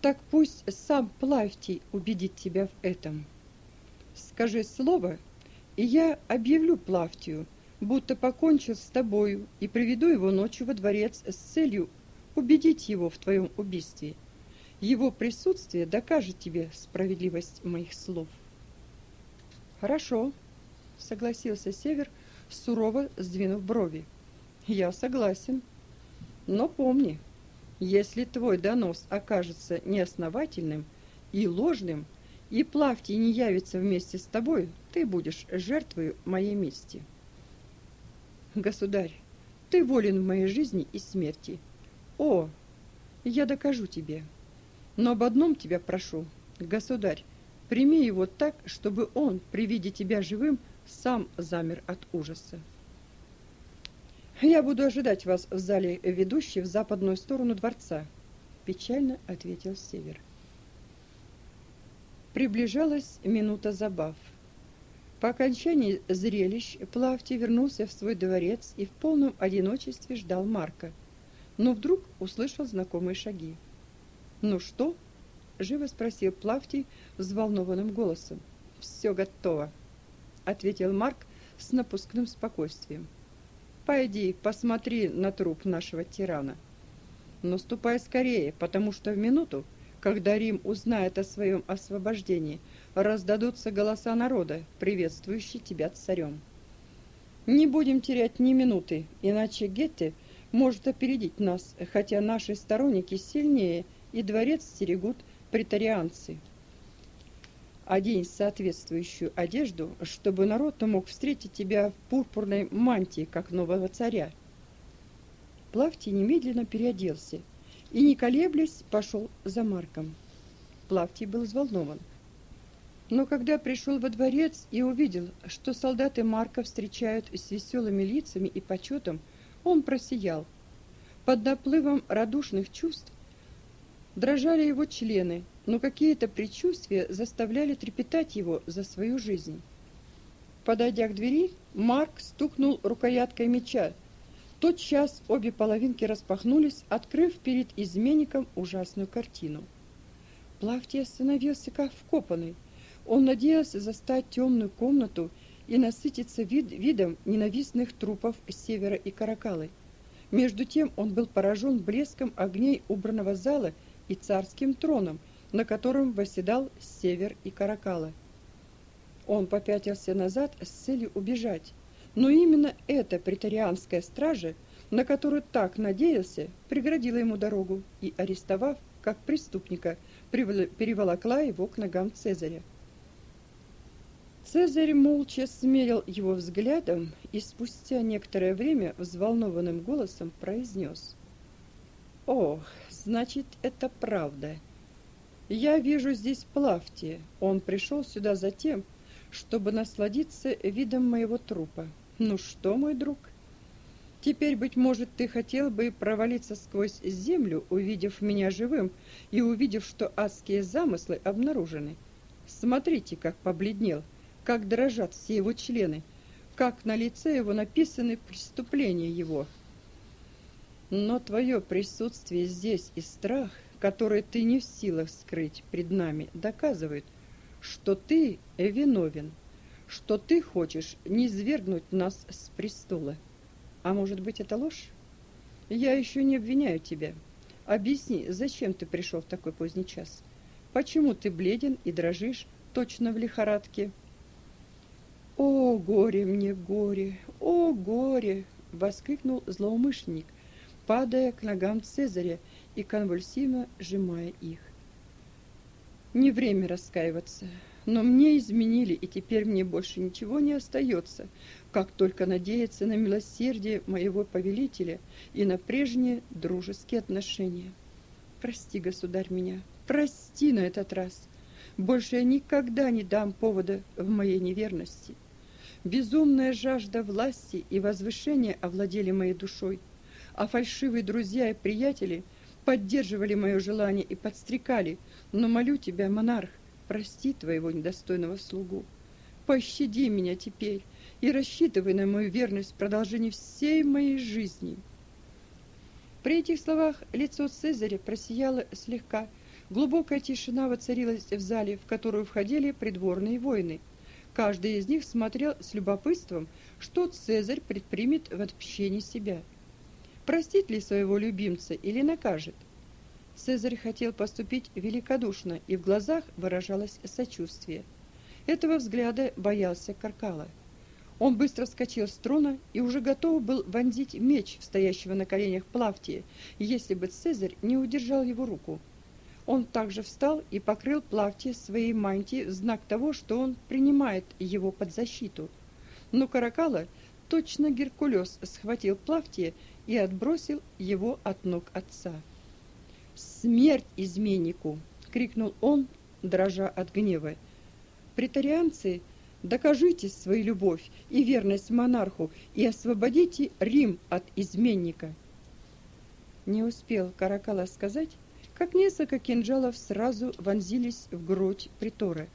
так пусть сам Плавтий убедит тебя в этом. Скажи слово, и я объявлю Плавтию, будто покончил с тобою и приведу его ночью во дворец с целью убедить его в твоем убийстве. Его присутствие докажет тебе справедливость моих слов». «Хорошо», согласился Север, сурово сдвинув брови. Я согласен. Но помни, если твой донос окажется неосновательным и ложным, и Плавтий не явится вместе с тобой, ты будешь жертвой моей мести. Государь, ты волен в моей жизни и смерти. О, я докажу тебе. Но об одном тебя прошу, государь, прими его так, чтобы он при виде тебя живым сам замер от ужаса. «Я буду ожидать вас в зале, ведущей в западную сторону дворца», – печально ответил Север. Приближалась минута забав. По окончании зрелищ Плавти вернулся в свой дворец и в полном одиночестве ждал Марка. Но вдруг услышал знакомые шаги. «Ну что?» – живо спросил Плавти взволнованным голосом. «Все готово», ответил Марк с напускным спокойствием. Пойди, посмотри на труп нашего тирана. Но ступай скорее, потому что в минуту, когда Рим узнает о своем освобождении, раздадутся голоса народа, приветствующие тебя царем. Не будем терять ни минуты, иначе Гетте может опередить нас, хотя наши сторонники сильнее, и дворец стерегут претарианцы одень соответствующую одежду, чтобы народ мог встретить тебя в пурпурной мантии, как нового царя. Плавтий немедленно переоделся и, не колеблясь, пошел за Марком. Плавтий был взволнован. Но когда пришел во дворец и увидел, что солдаты Марка встречают с веселыми лицами и почетом, он просиял. Под наплывом радушных чувств дрожали его члены, но какие-то предчувствия заставляли трепетать его за свою жизнь. Подойдя к двери, Марк стукнул рукояткой меча. Тот час обе половинки распахнулись, открыв перед изменником ужасную картину. Плавтий остановился как вкопанный. Он надеялся застать темную комнату и насытиться вид видом ненавистных трупов севера и каракалы. Между тем он был поражен блеском огней убранного зала и царским троном, на котором восседал Север и Каракала. Он попятился назад с целью убежать, но именно эта претарианская стража, на которую так надеялся, преградила ему дорогу и, арестовав как преступника, переволокла его к ногам Цезаря. Цезарь молча смерил его взглядом и спустя некоторое время взволнованным голосом произнес. «Ох, значит, это правда. Я вижу здесь Плавтия. Он пришел сюда за тем, чтобы насладиться видом моего трупа. Ну что, мой друг? Теперь, быть может, ты хотел бы провалиться сквозь землю, увидев меня живым и увидев, что адские замыслы обнаружены. Смотрите, как побледнел, как дрожат все его члены, как на лице его написаны преступления его. Но твое присутствие здесь и страх — которые ты не в силах скрыть пред нами, доказывают, что ты виновен, что ты хочешь низвергнуть нас с престола. А может быть, это ложь? Я еще не обвиняю тебя. Объясни, зачем ты пришел в такой поздний час? Почему ты бледен и дрожишь, точно в лихорадке? О, горе мне, горе, о, горе! воскликнул злоумышленник, падая к ногам Цезаря и конвульсивно сжимая их. Не время раскаиваться, но мне изменили, и теперь мне больше ничего не остается, как только надеяться на милосердие моего повелителя и на прежние дружеские отношения. Прости, государь, меня, прости на этот раз. Больше я никогда не дам повода в моей неверности. Безумная жажда власти и возвышения овладели моей душой, а фальшивые друзья и приятели – поддерживали мое желание и подстрекали, Но молю тебя, монарх, прости твоего недостойного слугу. Пощади меня теперь и рассчитывай на мою верность в продолжении всей моей жизни. При этих словах лицо Цезаря просияло слегка. Глубокая тишина воцарилась в зале, в которую входили придворные воины. Каждый из них смотрел с любопытством, что Цезарь предпримет в отпущении себя. Простит ли своего любимца или накажет? Цезарь хотел поступить великодушно, и в глазах выражалось сочувствие. Этого взгляда боялся Каркала. Он быстро вскочил с трона и уже готов был вонзить меч стоящего на коленях Плавтия, если бы Цезарь не удержал его руку. Он также встал и покрыл Плавтия своей мантией в знак того, что он принимает его под защиту. Но Каракала, точно Геркулес, схватил Плавтия и отбросил его от ног отца. «Смерть изменнику!» — крикнул он, дрожа от гнева. Притарианцы Докажите свою любовь и верность монарху и освободите Рим от изменника. Не успел Каракала сказать, как несколько кинжалов сразу вонзились в грудь притора.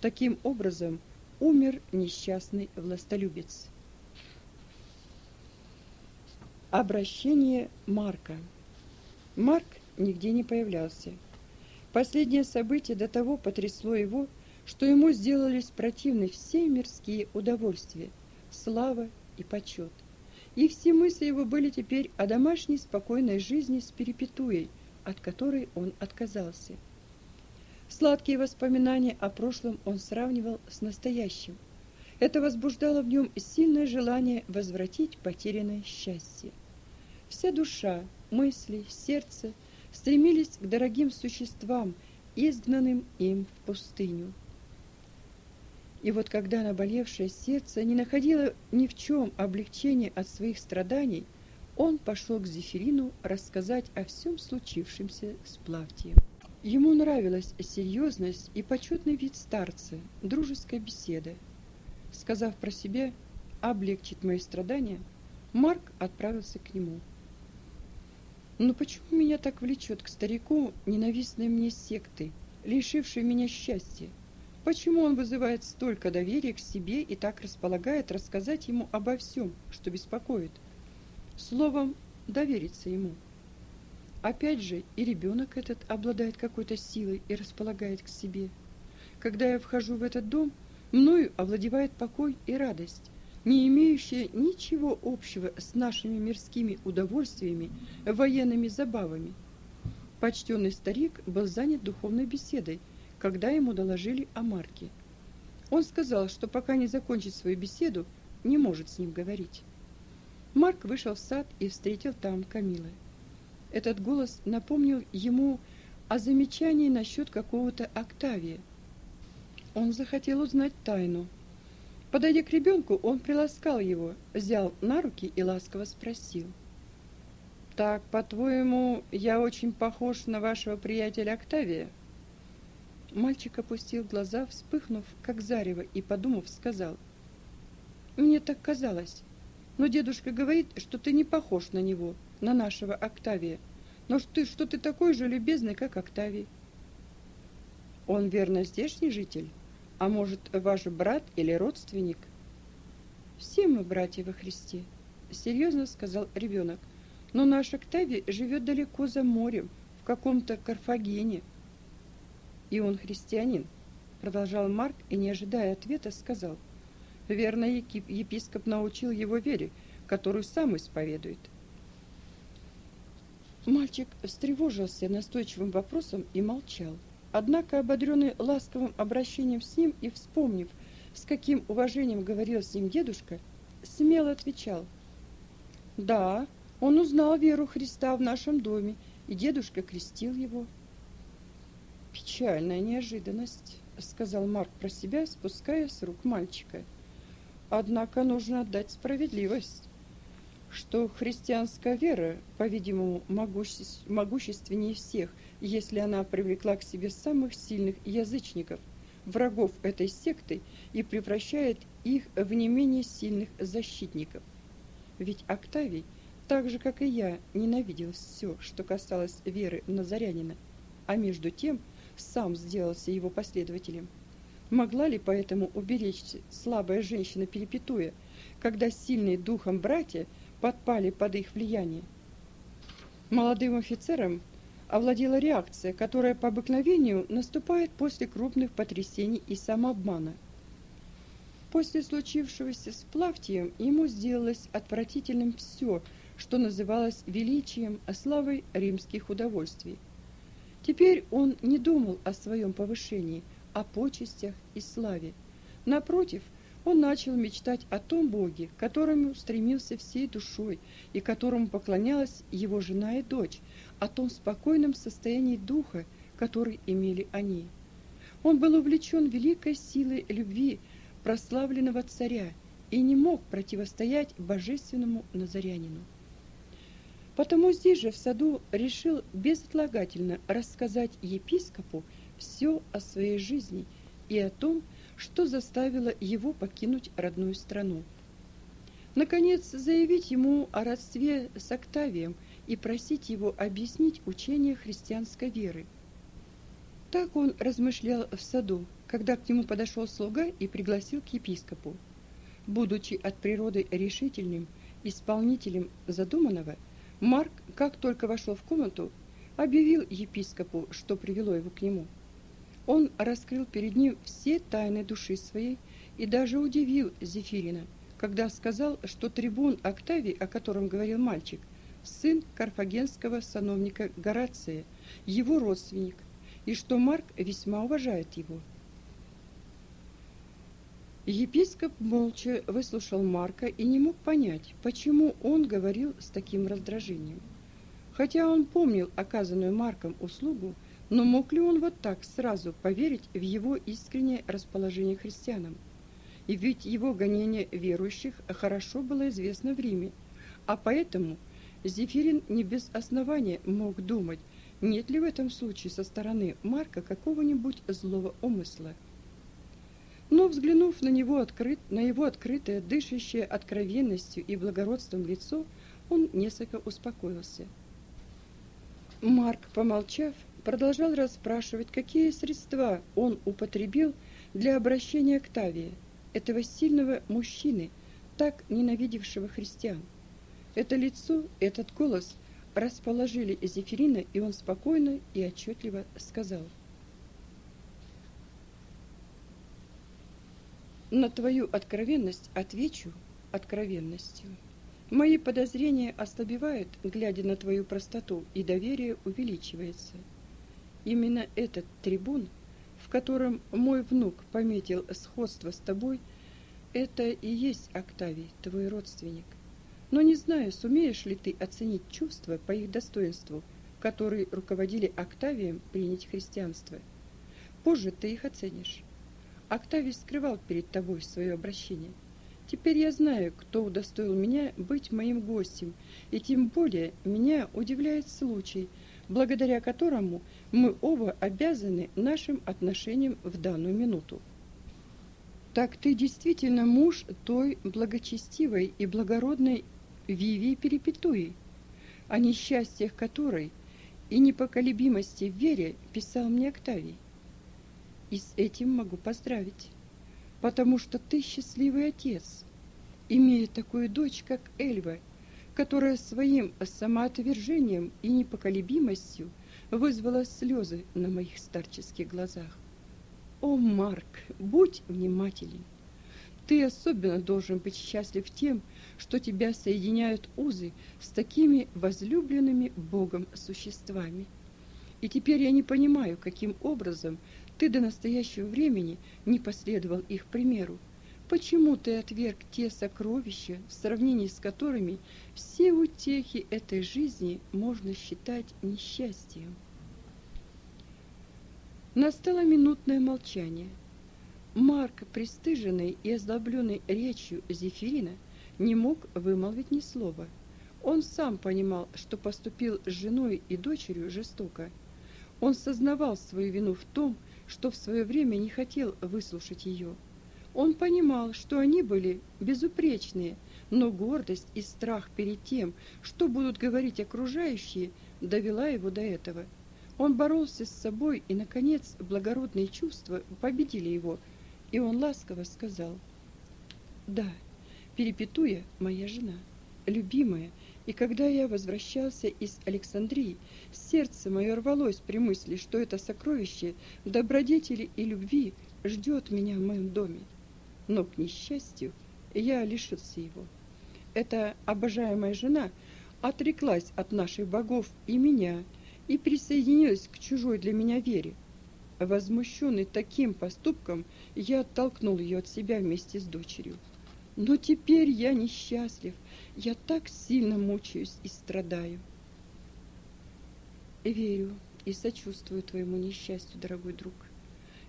Таким образом умер несчастный властолюбец. Обращение Марка. Марк нигде не появлялся. Последнее событие до того потрясло его, что ему сделались противны все мирские удовольствия, слава и почет. И все мысли его были теперь о домашней спокойной жизни с перепетуей, от которой он отказался. Сладкие воспоминания о прошлом он сравнивал с настоящим. Это возбуждало в нем сильное желание возвратить потерянное счастье. Вся душа, мысли, сердце стремились к дорогим существам, изгнанным им в пустыню. И вот когда наболевшее сердце не находило ни в чем облегчения от своих страданий, он пошел к Зефирину рассказать о всем случившемся с Плавтием. Ему нравилась серьезность и почетный вид старца, дружеская беседа. Сказав про себя «облегчить мои страдания», Марк отправился к нему. «Но почему меня так влечет к старику ненавистной мне секты, лишившей меня счастья?» Почему он вызывает столько доверия к себе и так располагает рассказать ему обо всем, что беспокоит? Словом, довериться ему. Опять же, и ребенок этот обладает какой-то силой и располагает к себе. Когда я вхожу в этот дом, мною овладевает покой и радость, не имеющая ничего общего с нашими мирскими удовольствиями, военными забавами. Почтенный старик был занят духовной беседой – когда ему доложили о Марке. Он сказал, что пока не закончит свою беседу, не может с ним говорить. Марк вышел в сад и встретил там Камилы. Этот голос напомнил ему о замечании насчет какого-то Октавия. Он захотел узнать тайну. Подойдя к ребенку, он приласкал его, взял на руки и ласково спросил. «Так, по-твоему, я очень похож на вашего приятеля Октавия?» Мальчик опустил глаза, вспыхнув, как зарево, и, подумав, сказал. «Мне так казалось. Но дедушка говорит, что ты не похож на него, на нашего Октавия. Но что ты, что ты такой же любезный, как Октавий». «Он, верно, здешний житель? А может, ваш брат или родственник?» «Все мы братья во Христе», — серьезно сказал ребенок. «Но наш Октавий живет далеко за морем, в каком-то Карфагене». И он христианин, продолжал Марк и, не ожидая ответа, сказал. Верно, епископ научил его вере, которую сам исповедует. Мальчик встревожился настойчивым вопросом и молчал. Однако, ободренный ласковым обращением с ним и вспомнив, с каким уважением говорил с ним дедушка, смело отвечал. «Да, он узнал веру Христа в нашем доме, и дедушка крестил его». Печальная неожиданность, сказал Марк про себя, спуская с рук мальчика. Однако нужно отдать справедливость, что христианская вера, по-видимому, могущественнее всех, если она привлекла к себе самых сильных язычников, врагов этой секты и превращает их в не менее сильных защитников. Ведь Октавий, так же как и я, ненавидел все, что касалось веры Назарянина, а между тем – сам сделался его последователем. Могла ли поэтому уберечься слабая женщина Перепетуя, когда сильные духом братья подпали под их влияние? Молодым офицерам овладела реакция, которая по обыкновению наступает после крупных потрясений и самообмана. После случившегося с Плавтием ему сделалось отвратительным все, что называлось величием, а славой римских удовольствий. Теперь он не думал о своем повышении, о почестях и славе. Напротив, он начал мечтать о том Боге, к которому стремился всей душой и которому поклонялась его жена и дочь, о том спокойном состоянии духа, который имели они. Он был увлечен великой силой любви прославленного царя и не мог противостоять божественному назарянину. Потому здесь же в саду решил безотлагательно рассказать епископу все о своей жизни и о том, что заставило его покинуть родную страну. Наконец, заявить ему о родстве с Октавием и просить его объяснить учение христианской веры. Так он размышлял в саду, когда к нему подошел слуга и пригласил к епископу. Будучи от природы решительным исполнителем задуманного, Марк, как только вошел в комнату, объявил епископу, что привело его к нему. Он раскрыл перед ним все тайны души своей и даже удивил Зефирина, когда сказал, что трибун Октавий, о котором говорил мальчик, сын карфагенского сановника Горация, его родственник, и что Марк весьма уважает его. Епископ молча выслушал Марка и не мог понять, почему он говорил с таким раздражением. Хотя он помнил оказанную Марком услугу, но мог ли он вот так сразу поверить в его искреннее расположение к христианам? И ведь его гонение верующих хорошо было известно в Риме, а поэтому Зефирин не без основания мог думать, нет ли в этом случае со стороны Марка какого-нибудь злого умысла – но взглянув на него открыт, на его открытое, дышащее откровенностью и благородством лицо, он несколько успокоился. Марк, помолчав, продолжал расспрашивать, какие средства он употребил для обращения к Тавии, этого сильного мужчины, так ненавидевшего христиан. Это лицо, этот голос расположили Зефирина, и он спокойно и отчетливо сказал – На твою откровенность отвечу откровенностью. Мои подозрения ослабевают, глядя на твою простоту, и доверие увеличивается. Именно этот трибун, в котором мой внук пометил сходство с тобой, это и есть Октавий, твой родственник. Но не знаю, сумеешь ли ты оценить чувства по их достоинству, которые руководили Октавием принять христианство. Позже ты их оценишь. Октавий скрывал перед тобой свое обращение. Теперь я знаю, кто удостоил меня быть моим гостем, и тем более меня удивляет случай, благодаря которому мы оба обязаны нашим отношениям в данную минуту. Так ты действительно муж той благочестивой и благородной Вивии Перепетуи, о несчастьях которой и непоколебимости в вере писал мне Октавий. И с этим могу поздравить, потому что ты счастливый отец, имея такую дочь, как Эльва, которая своим самоотвержением и непоколебимостью вызвала слезы на моих старческих глазах. О, Марк, будь внимателен. Ты особенно должен быть счастлив тем, что тебя соединяют узы с такими возлюбленными Богом существами. И теперь я не понимаю, каким образом ты до настоящего времени не последовал их примеру. Почему ты отверг те сокровища, в сравнении с которыми все утехи этой жизни можно считать несчастьем? Настало минутное молчание. Марк, пристыженный и озлобленный речью Зефирина, не мог вымолвить ни слова. Он сам понимал, что поступил с женой и дочерью жестоко. Он сознавал свою вину в том, что в свое время не хотел выслушать ее. Он понимал, что они были безупречные, но гордость и страх перед тем, что будут говорить окружающие, довела его до этого. Он боролся с собой, и, наконец, благородные чувства победили его, и он ласково сказал, «Да, Перепетуя моя жена, любимая, и когда я возвращался из Александрии, сердце мое рвалось при мысли, что это сокровище добродетели и любви ждет меня в моем доме. Но, к несчастью, я лишился его. Эта обожаемая жена отреклась от наших богов и меня, и присоединилась к чужой для меня вере. Возмущенный таким поступком, я оттолкнул ее от себя вместе с дочерью. Но теперь я несчастлив, я так сильно мучаюсь и страдаю. Верю и сочувствую твоему несчастью, дорогой друг.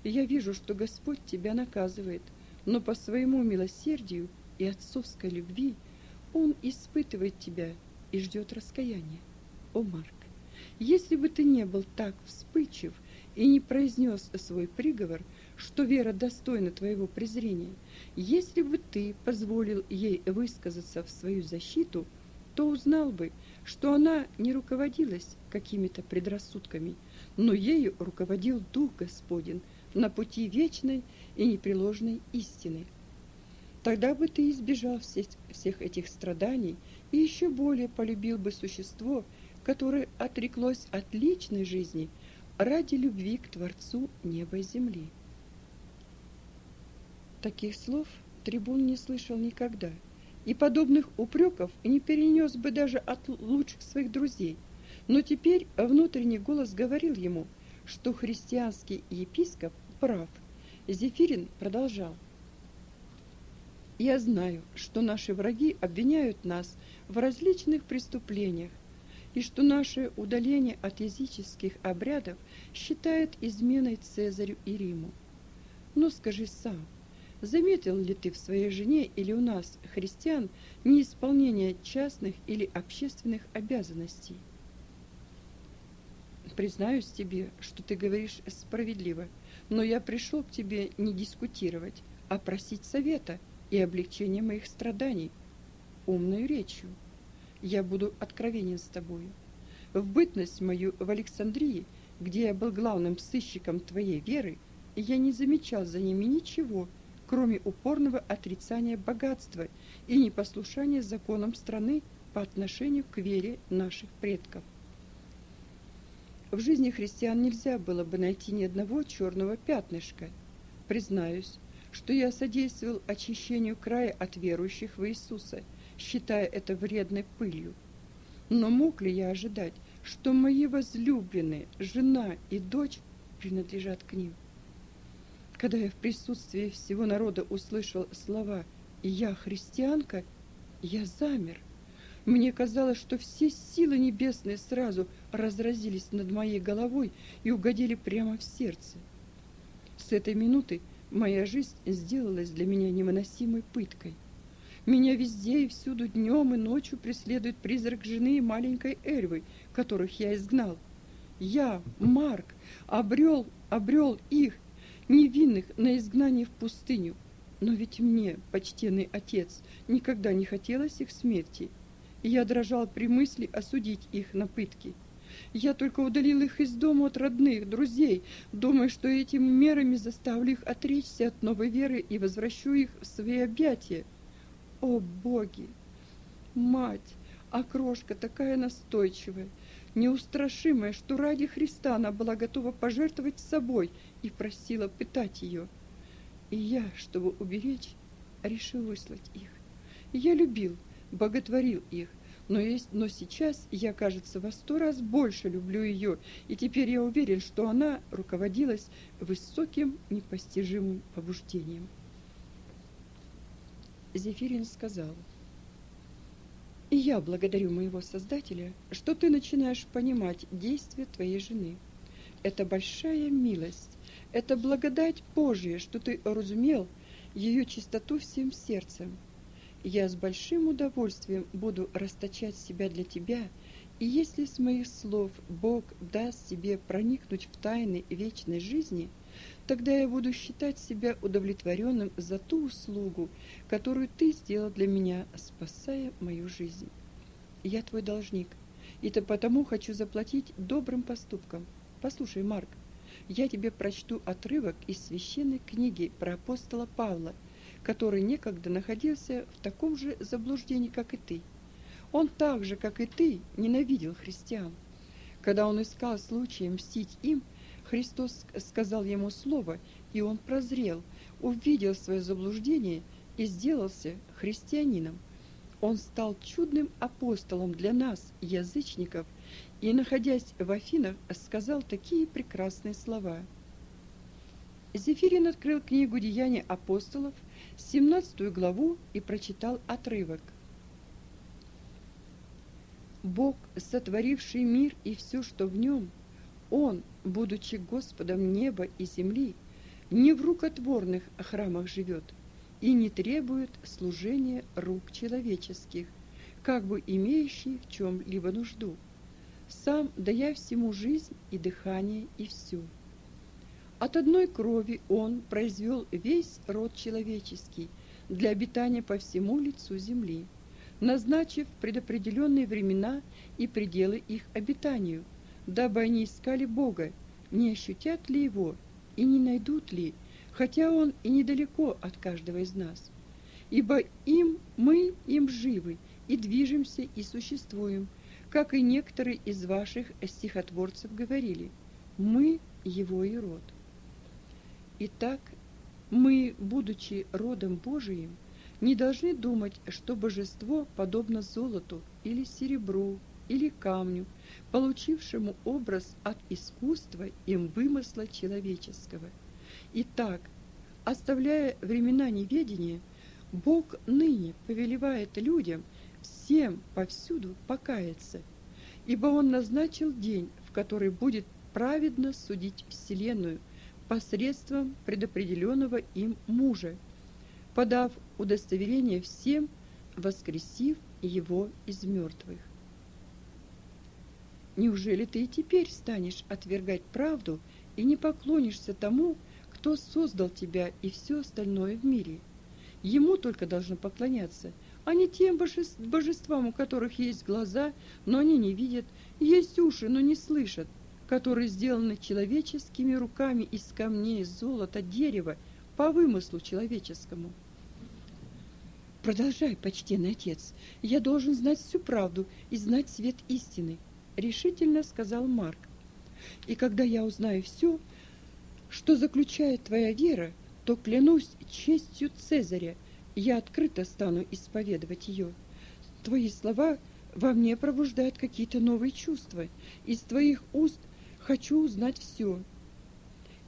Я вижу, что Господь тебя наказывает, но по своему милосердию и отцовской любви Он испытывает тебя и ждет раскаяния. О, Марк, если бы ты не был так вспыльчив и не произнес свой приговор, что вера достойна твоего презрения, если бы ты позволил ей высказаться в свою защиту, то узнал бы, что она не руководилась какими-то предрассудками, но ею руководил Дух Господень на пути вечной и непреложной истины. Тогда бы ты избежал всех, этих страданий и еще более полюбил бы существо, которое отреклось от личной жизни ради любви к Творцу неба и земли. Таких слов трибун не слышал никогда, и подобных упреков не перенес бы даже от лучших своих друзей. Но теперь внутренний голос говорил ему, что христианский епископ прав. Зефирин продолжал. Я знаю, что наши враги обвиняют нас в различных преступлениях, и что наше удаление от языческих обрядов считает изменой Цезарю и Риму. Но скажи сам, Заметил ли ты в своей жене или у нас, христиан, неисполнение частных или общественных обязанностей? Признаюсь тебе, что ты говоришь справедливо, но я пришел к тебе не дискутировать, а просить совета и облегчения моих страданий умной речью. Я буду откровенен с тобою. В бытность мою в Александрии, где я был главным сыщиком твоей веры, я не замечал за ними ничего, кроме упорного отрицания богатства и непослушания законам страны по отношению к вере наших предков. В жизни христиан нельзя было бы найти ни одного черного пятнышка. Признаюсь, что я содействовал очищению края от верующих в Иисуса, считая это вредной пылью. Но мог ли я ожидать, что мои возлюбленные, жена и дочь принадлежат к ним? Когда я в присутствии всего народа услышал слова «Я христианка», я замер. Мне казалось, что все силы небесные сразу разразились над моей головой и угодили прямо в сердце. С этой минуты моя жизнь сделалась для меня невыносимой пыткой. Меня везде и всюду днем и ночью преследует призрак жены и маленькой Эльвы, которых я изгнал. Я, Марк, обрел, обрел их невинных на изгнание в пустыню. Но ведь мне, почтенный отец, никогда не хотелось их смерти. Я дрожал при мысли осудить их на пытки. Я только удалил их из дома от родных, друзей, думая, что этими мерами заставлю их отречься от новой веры и возвращу их в свои объятия. О, боги! Мать, а крошка такая настойчивая, неустрашимая, что ради Христа она была готова пожертвовать собой и просила пытать ее. И я, чтобы уберечь, решил выслать их. Я любил, боготворил их, но, есть, но сейчас я, кажется, во сто раз больше люблю ее, и теперь я уверен, что она руководилась высоким непостижимым побуждением. Зефирин сказал — и я благодарю моего Создателя, что ты начинаешь понимать действия твоей жены. Это большая милость, это благодать Божья, что ты разумел ее чистоту всем сердцем. Я с большим удовольствием буду расточать себя для тебя, и если с моих слов Бог даст тебе проникнуть в тайны вечной жизни – Тогда я буду считать себя удовлетворенным за ту услугу, которую ты сделал для меня, спасая мою жизнь. Я твой должник, и то потому хочу заплатить добрым поступком. Послушай, Марк, я тебе прочту отрывок из священной книги про апостола Павла, который некогда находился в таком же заблуждении, как и ты. Он так же, как и ты, ненавидел христиан. Когда он искал случая мстить им, Христос сказал ему слово, и он прозрел, увидел свое заблуждение и сделался христианином. Он стал чудным апостолом для нас, язычников, и, находясь в Афинах, сказал такие прекрасные слова. Зефирин открыл книгу «Деяния апостолов», 17 главу, и прочитал отрывок. Бог, сотворивший мир и все, что в нем, Он, будучи Господом неба и земли, не в рукотворных храмах живет и не требует служения рук человеческих, как бы имеющий в чем-либо нужду – сам дая всему жизнь и дыхание и все. От одной крови он произвел весь род человеческий для обитания по всему лицу земли, назначив предопределенные времена и пределы их обитанию, дабы они искали Бога, не ощутят ли Его и не найдут ли, хотя Он и недалеко от каждого из нас. Ибо им мы им живы и движемся и существуем, как и некоторые из ваших стихотворцев говорили, мы его и род. Итак, мы, будучи родом Божиим, не должны думать, что божество подобно золоту или серебру или камню, получившему образ от искусства им вымысла человеческого. Итак, оставляя времена неведения, Бог ныне повелевает людям – всем повсюду покаяться, ибо Он назначил день, в который будет праведно судить Вселенную посредством предопределенного им мужа, подав удостоверение всем, воскресив его из мертвых. Неужели ты и теперь станешь отвергать правду и не поклонишься тому, кто создал тебя и все остальное в мире? Ему только должно поклоняться – а не тем божествам, у которых есть глаза, но они не видят, есть уши, но не слышат, которые сделаны человеческими руками из камней, золота, дерева, по вымыслу человеческому. Продолжай, почтенный отец, я должен знать всю правду и знать свет истины, решительно сказал Марк. И когда я узнаю все, что заключает твоя вера, то клянусь честью Цезаря – я открыто стану исповедовать ее. Твои слова во мне пробуждают какие-то новые чувства. Из твоих уст хочу узнать все.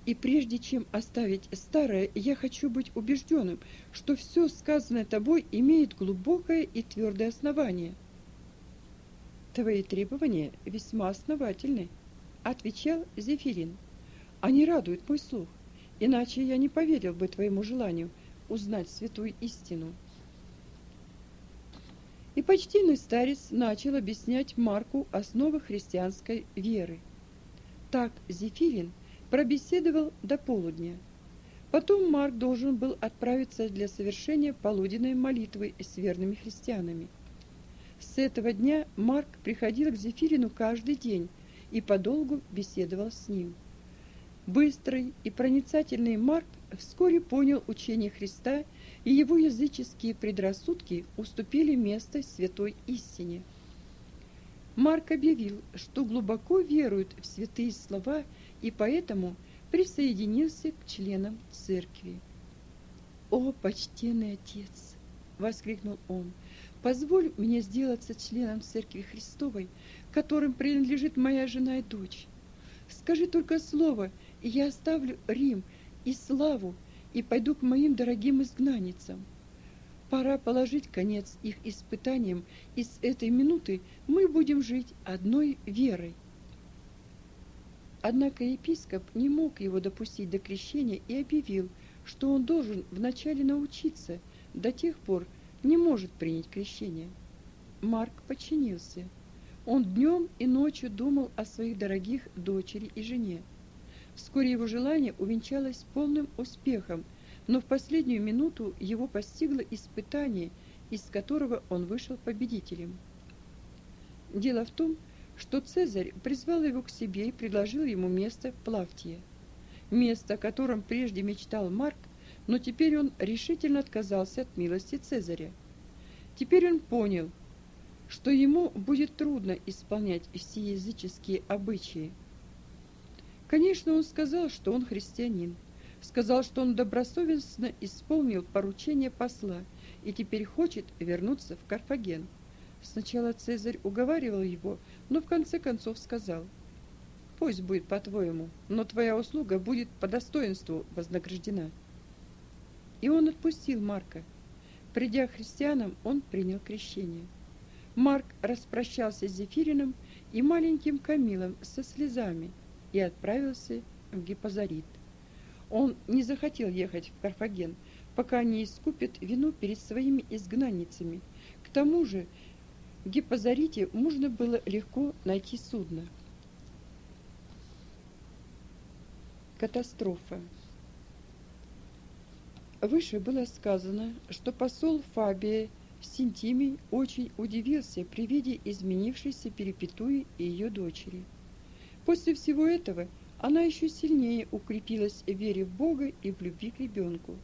И прежде чем оставить старое, я хочу быть убежденным, что все сказанное тобой имеет глубокое и твердое основание. Твои требования весьма основательны, отвечал Зефирин. Они радуют мой слух, иначе я не поверил бы твоему желанию узнать святую истину. И почтенный старец начал объяснять Марку основы христианской веры. Так Зефирин пробеседовал до полудня. Потом Марк должен был отправиться для совершения полуденной молитвы с верными христианами. С этого дня Марк приходил к Зефирину каждый день и подолгу беседовал с ним. Быстрый и проницательный Марк вскоре понял учение Христа, и его языческие предрассудки уступили место святой истине. Марк объявил, что глубоко верует в святые слова и поэтому присоединился к членам церкви. «О, почтенный отец!» — воскликнул он. «Позволь мне сделаться членом церкви Христовой, которым принадлежит моя жена и дочь. Скажи только слово — и я оставлю Рим и славу и пойду к моим дорогим изгнанницам. Пора положить конец их испытаниям, и с этой минуты мы будем жить одной верой. Однако епископ не мог его допустить до крещения и объявил, что он должен вначале научиться, до тех пор не может принять крещение. Марк подчинился. Он днем и ночью думал о своих дорогих дочери и жене. Вскоре его желание увенчалось полным успехом, но в последнюю минуту его постигло испытание, из которого он вышел победителем. Дело в том, что Цезарь призвал его к себе и предложил ему место в Плавтии. Место, о котором прежде мечтал Марк, но теперь он решительно отказался от милости Цезаря. Теперь он понял, что ему будет трудно исполнять все языческие обычаи. Конечно, он сказал, что он христианин, сказал, что он добросовестно исполнил поручение посла и теперь хочет вернуться в Карфаген. Сначала Цезарь уговаривал его, но в конце концов сказал: "Пусть будет по-твоему, но твоя услуга будет по достоинству вознаграждена". И он отпустил Марка. Придя к христианам, он принял крещение. Марк распрощался с Зефирином и маленьким Камилом со слезами и отправился в Гиппозарит. Он не захотел ехать в Карфаген, пока не искупит вину перед своими изгнанницами. К тому же в Гиппозарите можно было легко найти судно. Катастрофа. Выше было сказано, что посол Фабия Синтимий очень удивился при виде изменившейся Перепетуи и ее дочери. После всего этого она еще сильнее укрепилась в вере в Бога и в любви к ребенку.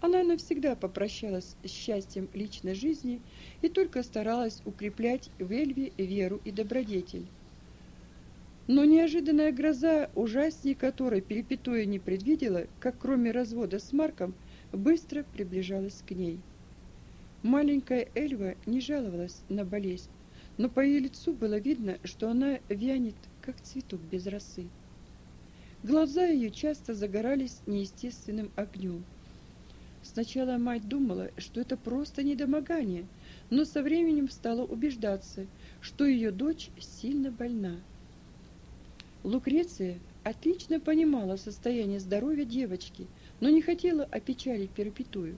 Она навсегда попрощалась с счастьем личной жизни и только старалась укреплять в Эльве веру и добродетель. Но неожиданная гроза, ужасней которой Перепетуя не предвидела, как кроме развода с Марком, быстро приближалась к ней. Маленькая Эльва не жаловалась на болезнь, но по ее лицу было видно, что она вянет, как цветок без росы. Глаза ее часто загорались неестественным огнем. Сначала мать думала, что это просто недомогание, но со временем стала убеждаться, что ее дочь сильно больна. Лукреция отлично понимала состояние здоровья девочки, но не хотела опечалить Перпетую.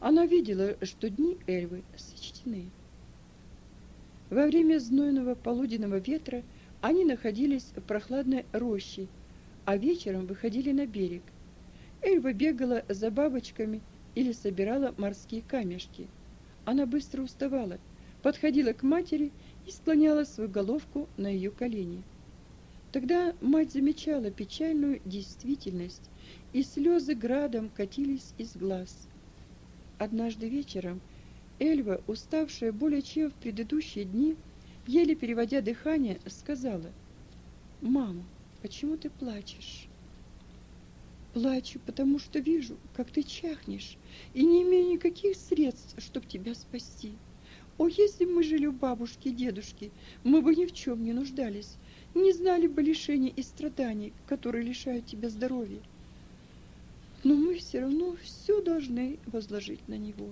Она видела, что дни Эльвы сочтены. Во время знойного полуденного ветра они находились в прохладной роще, а вечером выходили на берег – Эльва бегала за бабочками или собирала морские камешки. Она быстро уставала, подходила к матери и склоняла свою головку на ее колени. Тогда мать замечала печальную действительность, и слезы градом катились из глаз. Однажды вечером Эльва, уставшая более чем в предыдущие дни, еле переводя дыхание, сказала: "Мама, почему ты плачешь?" Плачу, потому что вижу, как ты чахнешь, и не имею никаких средств, чтобы тебя спасти. О, если бы мы жили у бабушки и дедушки, мы бы ни в чем не нуждались, не знали бы лишений и страданий, которые лишают тебя здоровья. Но мы все равно все должны возложить на него.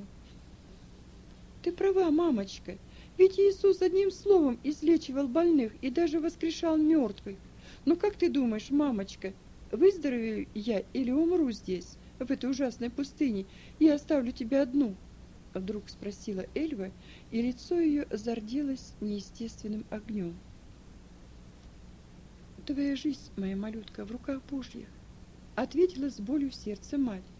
Ты права, мамочка, ведь Иисус одним словом излечивал больных и даже воскрешал мертвых. Но как ты думаешь, мамочка, Выздоровею я или умру здесь, в этой ужасной пустыне, и оставлю тебя одну?» Вдруг спросила Эльва, и лицо ее зарделось неестественным огнем. «Твоя жизнь, моя малютка, в руках Божьих», — ответила с болью в сердце мать.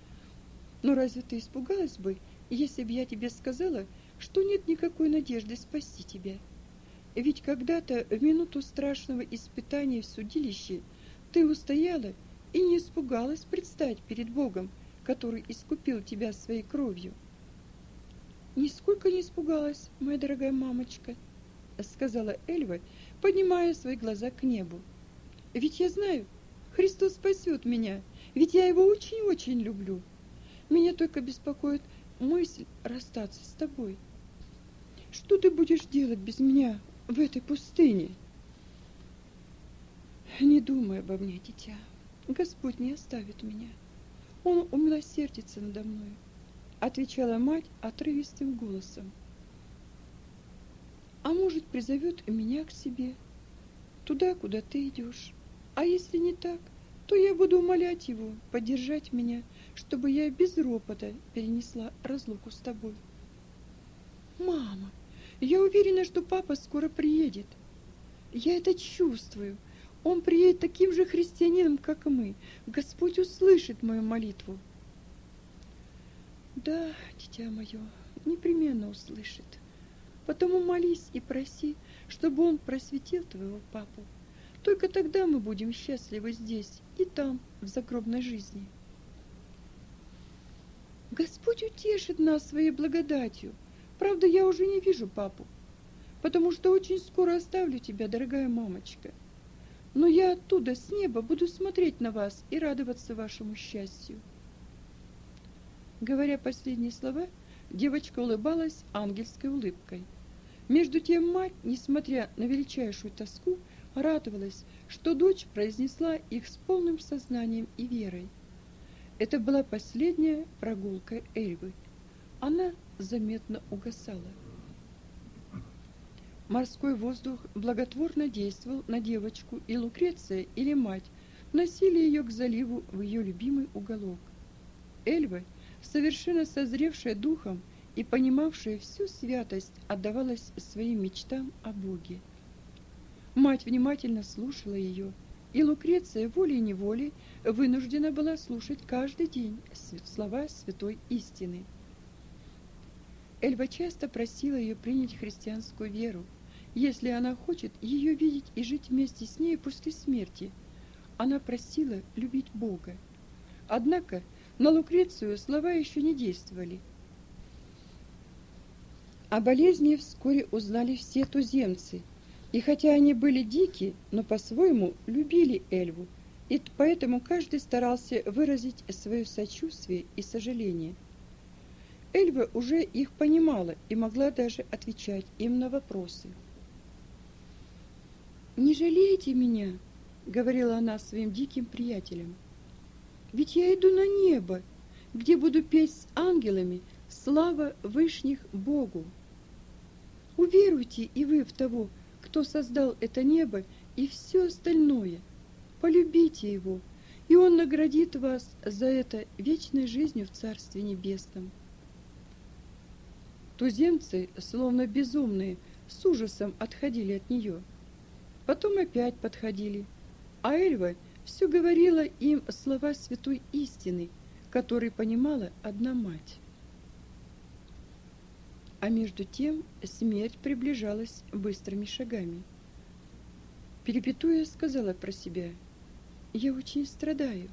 «Но разве ты испугалась бы, если бы я тебе сказала, что нет никакой надежды спасти тебя? Ведь когда-то в минуту страшного испытания в судилище — ты устояла и не испугалась предстать перед Богом, который искупил тебя своей кровью. Нисколько не испугалась, моя дорогая мамочка, сказала Эльва, поднимая свои глаза к небу. Ведь я знаю, Христос спасет меня, ведь я его очень-очень люблю. Меня только беспокоит мысль расстаться с тобой. Что ты будешь делать без меня в этой пустыне? Не думай обо мне, дитя. Господь не оставит меня. Он умилосердится надо мной, отвечала мать отрывистым голосом. А может, призовет меня к себе, туда, куда ты идешь. А если не так, то я буду умолять его поддержать меня, чтобы я без ропота перенесла разлуку с тобой. Мама, я уверена, что папа скоро приедет. Я это чувствую. Он приедет таким же христианином, как и мы. Господь услышит мою молитву. Да, дитя мое, непременно услышит. Потому молись и проси, чтобы он просветил твоего папу. Только тогда мы будем счастливы здесь и там, в загробной жизни. Господь утешит нас своей благодатью. Правда, я уже не вижу папу, потому что очень скоро оставлю тебя, дорогая мамочка. Но я оттуда, с неба, буду смотреть на вас и радоваться вашему счастью. Говоря последние слова, девочка улыбалась ангельской улыбкой. Между тем мать, несмотря на величайшую тоску, радовалась, что дочь произнесла их с полным сознанием и верой. Это была последняя прогулка Эльвы. Она заметно угасала. Морской воздух благотворно действовал на девочку, и Лукреция или мать носили ее к заливу в ее любимый уголок. Эльва, совершенно созревшая духом и понимавшая всю святость, отдавалась своим мечтам о Боге. Мать внимательно слушала ее, и Лукреция волей-неволей вынуждена была слушать каждый день слова святой истины. Эльва часто просила ее принять христианскую веру, если она хочет ее видеть и жить вместе с ней после смерти. Она просила любить Бога. Однако на Лукрецию слова еще не действовали. О болезни вскоре узнали все туземцы – и хотя они были дики, но по-своему любили Эльву, и поэтому каждый старался выразить свое сочувствие и сожаление. Эльва уже их понимала и могла даже отвечать им на вопросы. «Не жалейте меня», — говорила она своим диким приятелям. «Ведь я иду на небо, где буду петь с ангелами слава Вышних Богу. Уверуйте и вы в того, кто создал это небо и все остальное. Полюбите его, и он наградит вас за это вечной жизнью в Царстве Небесном. Туземцы, словно безумные, с ужасом отходили от нее. Потом опять подходили, а Эльва все говорила им слова святой истины, которые понимала одна мать. А между тем смерть приближалась быстрыми шагами. Перепетуя сказала про себя, «Я очень страдаю,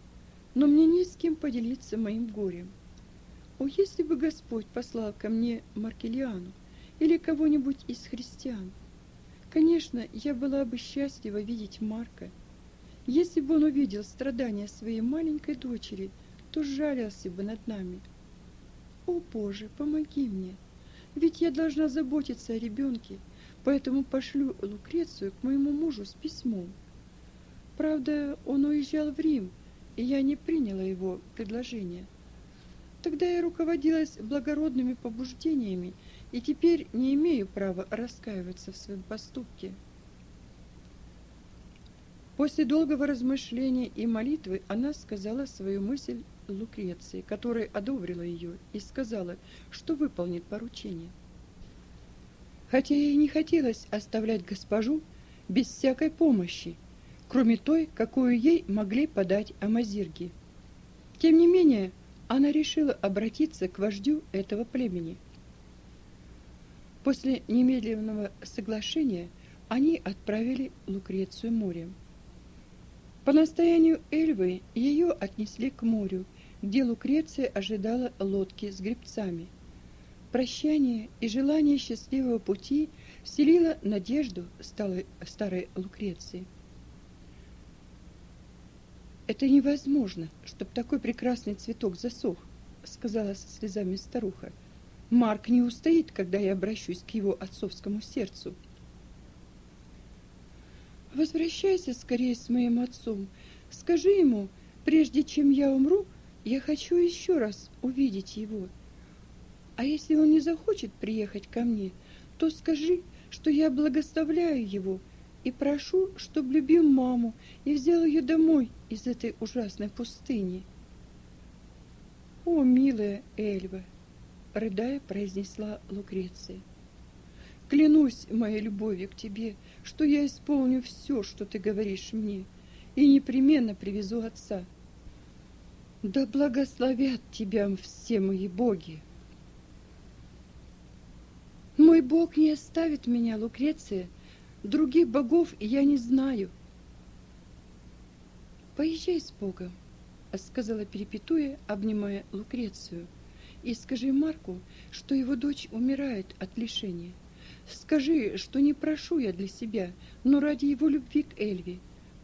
но мне не с кем поделиться моим горем. О, если бы Господь послал ко мне Маркелиану или кого-нибудь из христиан! Конечно, я была бы счастлива видеть Марка. Если бы он увидел страдания своей маленькой дочери, то жалился бы над нами. О, Боже, помоги мне!» Ведь я должна заботиться о ребенке, поэтому пошлю Лукрецию к моему мужу с письмом. Правда, он уезжал в Рим, и я не приняла его предложение. Тогда я руководилась благородными побуждениями и теперь не имею права раскаиваться в своем поступке. После долгого размышления и молитвы она сказала свою мысль Лукреции, которая одобрила ее и сказала, что выполнит поручение. Хотя ей не хотелось оставлять госпожу без всякой помощи, кроме той, какую ей могли подать амазирги. Тем не менее, она решила обратиться к вождю этого племени. После немедленного соглашения они отправили Лукрецию морем. По настоянию Эльвы ее отнесли к морю, где Лукреция ожидала лодки с гребцами. Прощание и желание счастливого пути вселило надежду старой, старой Лукреции. «Это невозможно, чтобы такой прекрасный цветок засох», — сказала со слезами старуха. «Марк не устоит, когда я обращусь к его отцовскому сердцу». Возвращайся скорее с моим отцом. Скажи ему, прежде чем я умру, я хочу еще раз увидеть его. А если он не захочет приехать ко мне, то скажи, что я благословляю его и прошу, чтобы любил маму и взял ее домой из этой ужасной пустыни. О, милая Эльва, рыдая, произнесла Лукреция. Клянусь моей любовью к тебе, что я исполню все, что ты говоришь мне, и непременно привезу отца. Да благословят тебя все мои боги. Мой Бог не оставит меня, Лукреция, Других богов я не знаю. Поезжай с Богом, сказала Перепетуя, обнимая Лукрецию, и скажи Марку, что его дочь умирает от лишения. Скажи, что не прошу я для себя, но ради его любви к Эльве.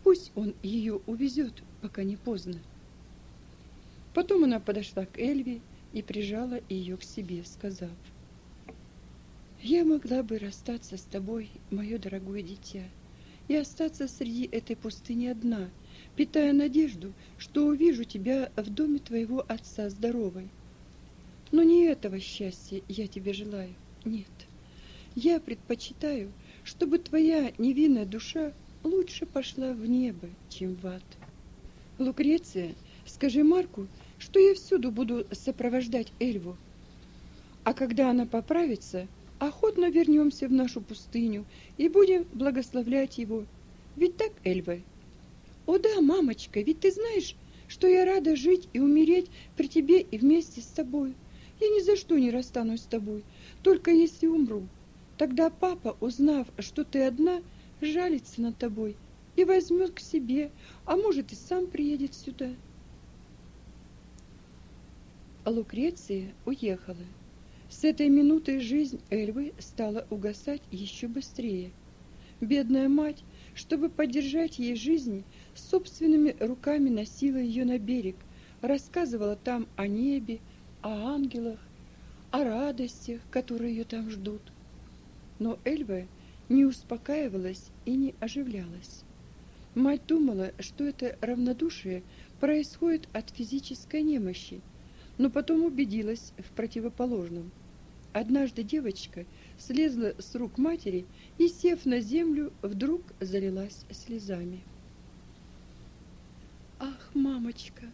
Пусть он ее увезет, пока не поздно. Потом она подошла к Эльве и прижала ее к себе, сказав, «Я могла бы расстаться с тобой, мое дорогое дитя, и остаться среди этой пустыни одна, питая надежду, что увижу тебя в доме твоего отца здоровой. Но не этого счастья я тебе желаю, нет. Я предпочитаю, чтобы твоя невинная душа лучше пошла в небо, чем в ад. Лукреция, скажи Марку, что я всюду буду сопровождать Эльву. А когда она поправится, охотно вернемся в нашу пустыню и будем благословлять его. Ведь так, Эльва? О да, мамочка, ведь ты знаешь, что я рада жить и умереть при тебе и вместе с тобой. Я ни за что не расстанусь с тобой, только если умру. Тогда папа, узнав, что ты одна, жалится над тобой и возьмет к себе, а может и сам приедет сюда. Лукреция уехала. С этой минуты жизнь Эльвы стала угасать еще быстрее. Бедная мать, чтобы поддержать ей жизнь, собственными руками носила ее на берег, рассказывала там о небе, о ангелах, о радостях, которые ее там ждут – но Эльва не успокаивалась и не оживлялась. Мать думала, что это равнодушие происходит от физической немощи, но потом убедилась в противоположном. Однажды девочка слезла с рук матери и, сев на землю, вдруг залилась слезами. «Ах, мамочка,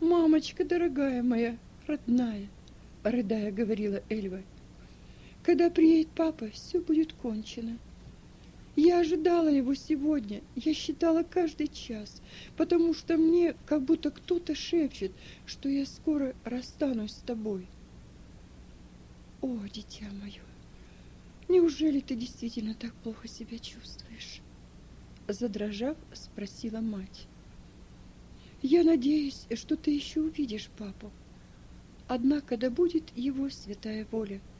мамочка дорогая моя, родная!» — рыдая говорила Эльва — когда приедет папа, все будет кончено. Я ожидала его сегодня, я считала каждый час, потому что мне как будто кто-то шепчет, что я скоро расстанусь с тобой. О, дитя мое, неужели ты действительно так плохо себя чувствуешь? Задрожав, спросила мать. Я надеюсь, что ты еще увидишь папу. Однако да будет его святая воля –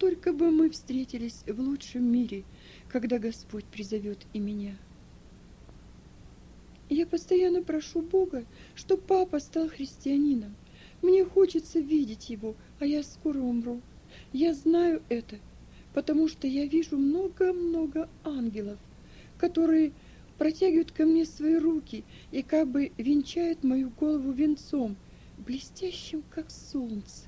только бы мы встретились в лучшем мире, когда Господь призовет и меня. Я постоянно прошу Бога, чтобы папа стал христианином. Мне хочется видеть его, а я скоро умру. Я знаю это, потому что я вижу много-много ангелов, которые протягивают ко мне свои руки и как бы венчают мою голову венцом, блестящим, как солнце.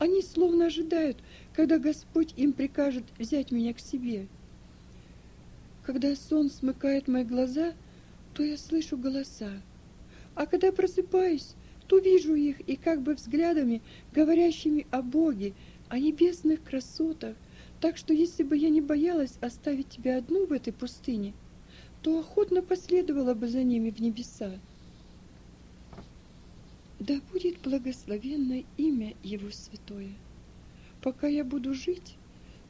Они словно ожидают, когда Господь им прикажет взять меня к себе. Когда сон смыкает мои глаза, то я слышу голоса. А когда просыпаюсь, то вижу их и как бы взглядами, говорящими о Боге, о небесных красотах. Так что если бы я не боялась оставить тебя одну в этой пустыне, то охотно последовала бы за ними в небеса. Да будет благословенно имя Его святое. Пока я буду жить,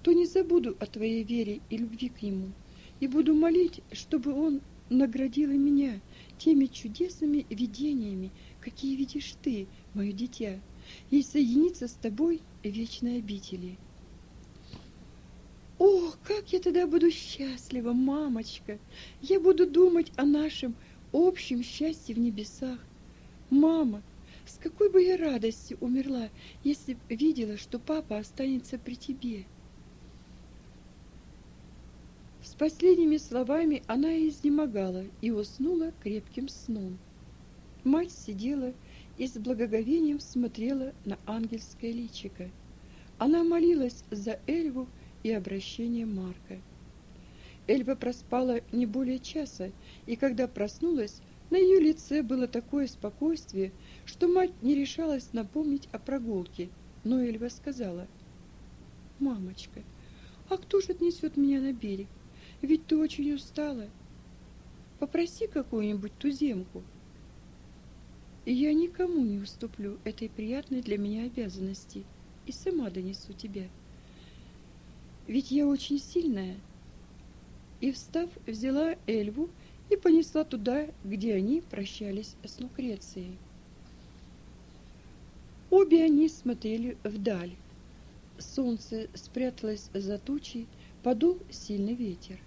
то не забуду о Твоей вере и любви к Нему, и буду молить, чтобы Он наградил меня теми чудесными видениями, какие видишь Ты, мое дитя, и соединиться с Тобой в вечной обители. Ох, как я тогда буду счастлива, мамочка! Я буду думать о нашем общем счастье в небесах. Мама, с какой бы я радостью умерла, если б видела, что папа останется при тебе. С последними словами она изнемогала и уснула крепким сном. Мать сидела и с благоговением смотрела на ангельское личико. Она молилась за Эльву и обращение Марка. Эльва проспала не более часа, и когда проснулась, на ее лице было такое спокойствие, что мать не решалась напомнить о прогулке, но Эльва сказала, «Мамочка, а кто же отнесет меня на берег? Ведь ты очень устала. Попроси какую-нибудь туземку». Я никому не уступлю этой приятной для меня обязанности и сама донесу тебя. Ведь я очень сильная. и, встав, взяла Эльву и понесла туда, где они прощались с Лукрецией. Обе они смотрели вдаль. Солнце спряталось за тучей, подул сильный ветер.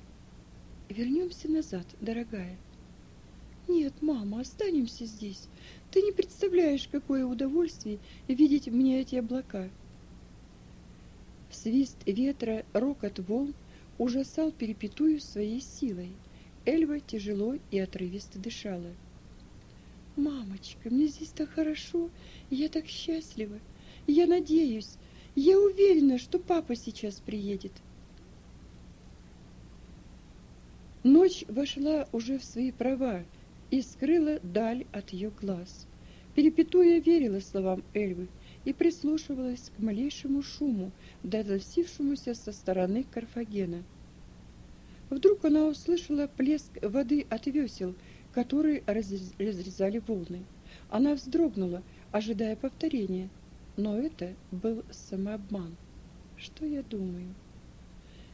Вернемся назад, дорогая. Нет, мама, останемся здесь. Ты не представляешь, какое удовольствие видеть мне эти облака. Свист ветра, рокот волн ужасал перепетую своей силой. Эльва тяжело и отрывисто дышала. «Мамочка, мне здесь так хорошо, я так счастлива. Я надеюсь, я уверена, что папа сейчас приедет». Ночь вошла уже в свои права и скрыла даль от ее глаз. Перепетуя верила словам Эльвы и прислушивалась к малейшему шуму, доносившемуся со стороны Карфагена. Вдруг она услышала плеск воды от весел, которые разрезали волны. Она вздрогнула, ожидая повторения, но это был самообман. Что я думаю?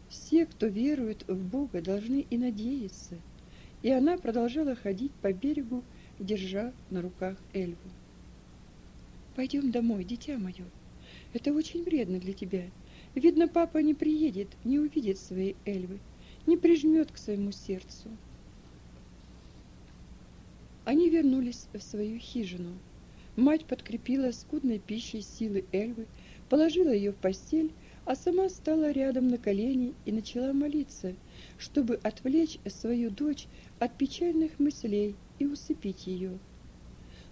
Все, кто верует в Бога, должны и надеяться. И она продолжала ходить по берегу, держа на руках Эльву. Пойдем домой, дитя мое. Это очень вредно для тебя. Видно, папа не приедет, не увидит своей Эльвы, не прижмет к своему сердцу. Они вернулись в свою хижину. Мать подкрепила скудной пищей силы Эльвы, положила ее в постель, а сама стала рядом на колени и начала молиться, чтобы отвлечь свою дочь от печальных мыслей и усыпить ее.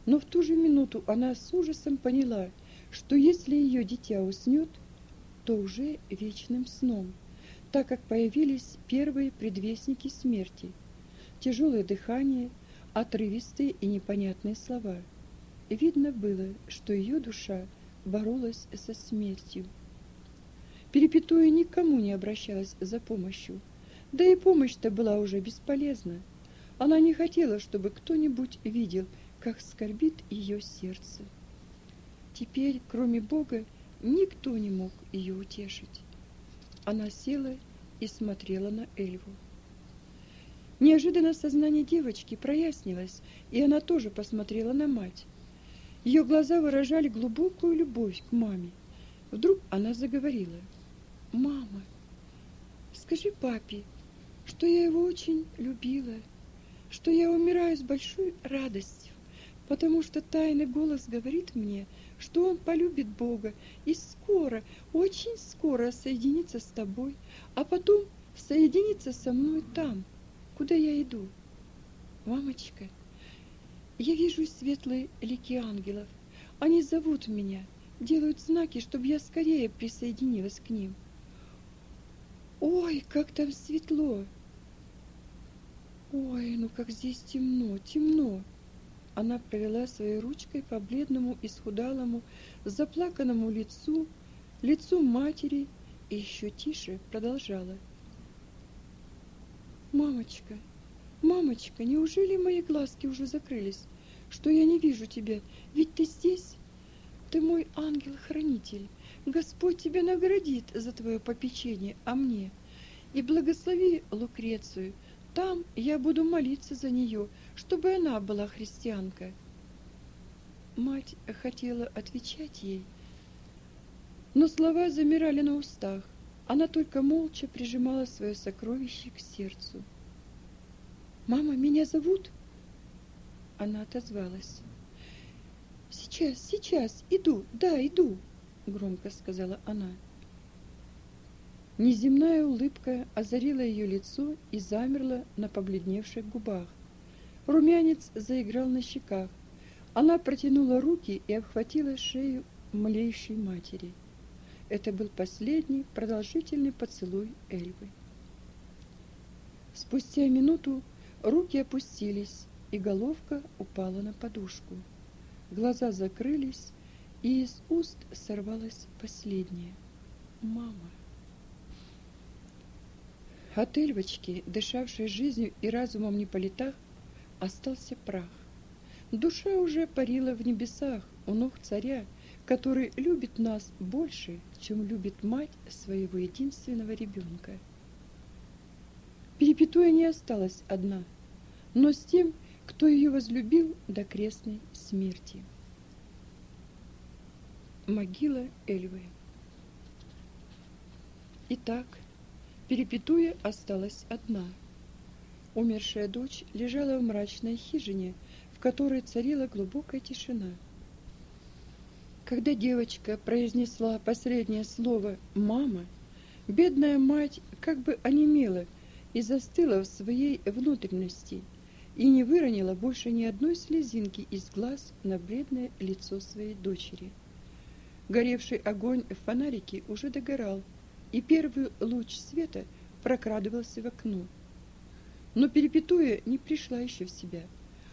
Но в ту же минуту она с ужасом поняла, что если ее дитя уснет, то уже вечным сном, так как появились первые предвестники смерти, тяжелое дыхание, отрывистые и непонятные слова. Видно было, что ее душа боролась со смертью. Перепетуя никому не обращалась за помощью. Да и помощь-то была уже бесполезна. Она не хотела, чтобы кто-нибудь видел, как скорбит ее сердце. Теперь, кроме Бога, никто не мог ее утешить. Она села и смотрела на Эльву. Неожиданно сознание девочки прояснилось, и она тоже посмотрела на мать. Ее глаза выражали глубокую любовь к маме. Вдруг она заговорила – Мама, скажи папе, что я его очень любила, что я умираю с большой радостью, потому что тайный голос говорит мне, что он полюбит Бога и скоро, очень скоро соединится с тобой, а потом соединится со мной там, куда я иду. Мамочка, я вижу светлые лики ангелов. Они зовут меня, делают знаки, чтобы я скорее присоединилась к ним. Ой, как там светло! Ой, ну как здесь темно, темно! Она провела своей ручкой по бледному, исхудалому, заплаканному лицу, лицу матери и еще тише продолжала. «Мамочка, мамочка, неужели мои глазки уже закрылись, что я не вижу тебя? Ведь ты здесь? Ты мой ангел-хранитель. Господь тебя наградит за твое попечение о мне. И благослови Лукрецию. Там я буду молиться за нее, чтобы она была христианка. Мать хотела отвечать ей, но слова замирали на устах. Она только молча прижимала свое сокровище к сердцу. «Мама, меня зовут?» Она отозвалась. «Сейчас, сейчас, иду, да, иду!» громко сказала она. Неземная улыбка озарила ее лицо и замерла на побледневших губах. Румянец заиграл на щеках. Она протянула руки и обхватила шею млеющей матери. Это был последний продолжительный поцелуй Эльвы. Спустя минуту руки опустились, и головка упала на подушку. Глаза закрылись, и из уст сорвалось последнее «Мама». От Эльвочки, жизнью и разумом не по летах, остался прах. Душа уже парила в небесах у ног царя, который любит нас больше, чем любит мать своего единственного ребенка. Перепетуя не осталась одна, но с тем, кто ее возлюбил до крестной смерти. Могила Эльвы Итак, Перепетуя осталась одна. Умершая дочь лежала в мрачной хижине, в которой царила глубокая тишина. Когда девочка произнесла последнее слово «мама», бедная мать как бы онемела и застыла в своей внутренности и не выронила больше ни одной слезинки из глаз на бледное лицо своей дочери. Горевший огонь в фонарике уже догорал, и первый луч света прокрадывался в окно. Но Перепетуя не пришла еще в себя.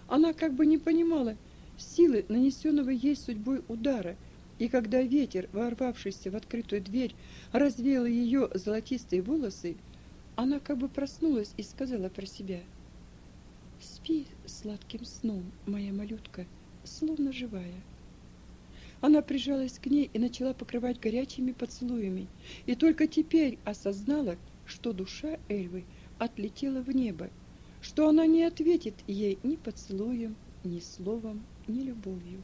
Она как бы не понимала силы нанесенного ей судьбой удара, и когда ветер, ворвавшийся в открытую дверь, развеял ее золотистые волосы, она как бы проснулась и сказала про себя «Спи сладким сном, моя малютка, словно живая». Она прижалась к ней и начала покрывать горячими поцелуями, и только теперь осознала, что душа Эльвы отлетела в небо, что она не ответит ей ни поцелуем, ни словом, ни любовью.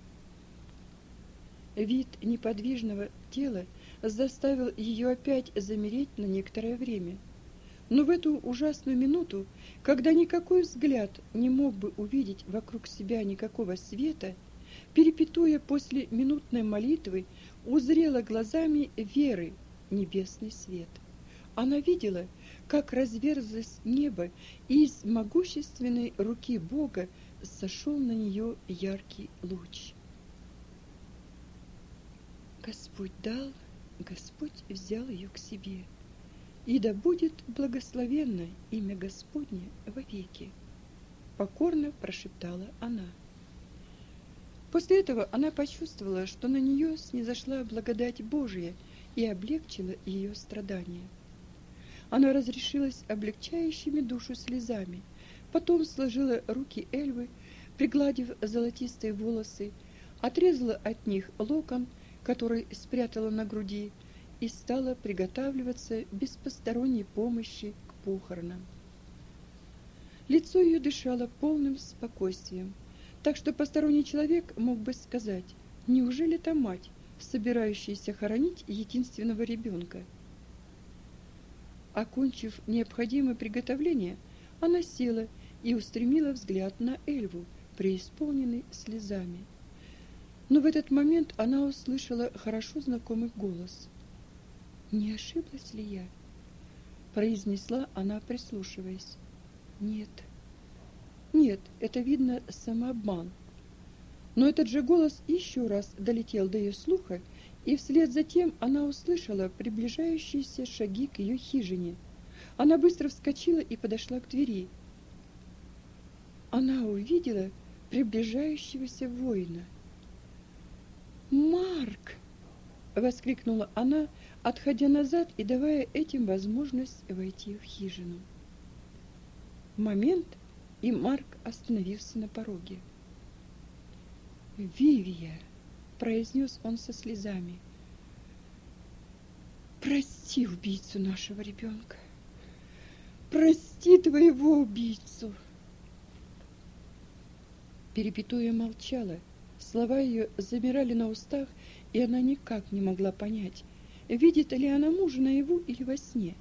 Вид неподвижного тела заставил ее опять замереть на некоторое время. Но в эту ужасную минуту, когда никакой взгляд не мог бы увидеть вокруг себя никакого света, перепетуя после минутной молитвы, узрела глазами веры небесный свет. Она видела, как разверзлось небо, и из могущественной руки Бога сошел на нее яркий луч. Господь дал, Господь взял ее к себе. И да будет благословенно имя Господне вовеки. Покорно прошептала она. После этого она почувствовала, что на нее снизошла благодать Божия и облегчила ее страдания. Она разрешилась облегчающими душу слезами, потом сложила руки Эльвы, пригладив золотистые волосы, отрезала от них локон, который спрятала на груди, и стала приготавливаться без посторонней помощи к похоронам. Лицо ее дышало полным спокойствием, так что посторонний человек мог бы сказать, неужели та мать, собирающаяся хоронить единственного ребенка? Окончив необходимое приготовление, она села и устремила взгляд на Эльву, преисполненный слезами. Но в этот момент она услышала хорошо знакомый голос. «Не ошиблась ли я?» произнесла она, прислушиваясь. «Нет, нет, это видно самообман. Но этот же голос еще раз долетел до ее слуха, и вслед за тем она услышала приближающиеся шаги к ее хижине. Она быстро вскочила и подошла к двери. Она увидела приближающегося воина. «Марк!» — воскликнула она, отходя назад и давая этим возможность войти в хижину. Момент, и Марк остановился на пороге. «Вивия!» — произнес он со слезами. «Прости убийцу нашего ребенка! Прости твоего убийцу!» Перепетуя молчала, слова ее замирали на устах, и она никак не могла понять, видит ли она мужа наяву или во сне.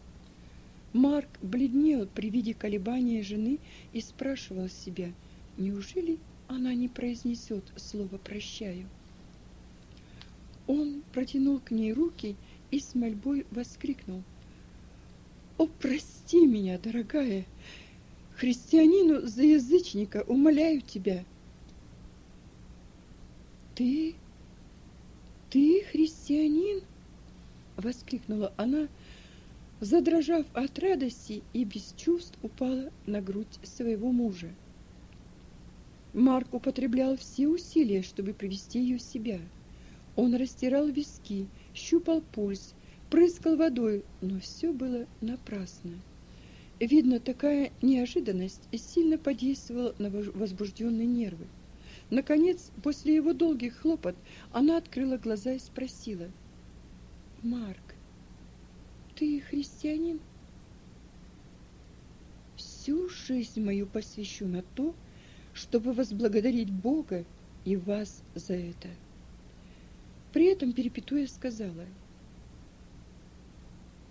Марк бледнел при виде колебания жены и спрашивал себя, неужели она не произнесет слово «прощаю». Он протянул к ней руки и с мольбой воскликнул. «О, прости меня, дорогая! Христианину за язычника умоляю тебя!» «Ты? Ты христианин?» — воскликнула она, задрожав от радости и без чувств упала на грудь своего мужа. Марк употреблял все усилия, чтобы привести ее в себя. Он растирал виски, щупал пульс, прыскал водой, но все было напрасно. Видно, такая неожиданность сильно подействовала на возбужденные нервы. Наконец, после его долгих хлопот, она открыла глаза и спросила. «Марк, ты христианин? всю жизнь мою посвящу на то, чтобы возблагодарить Бога и вас за это. При этом Перепетуя сказала,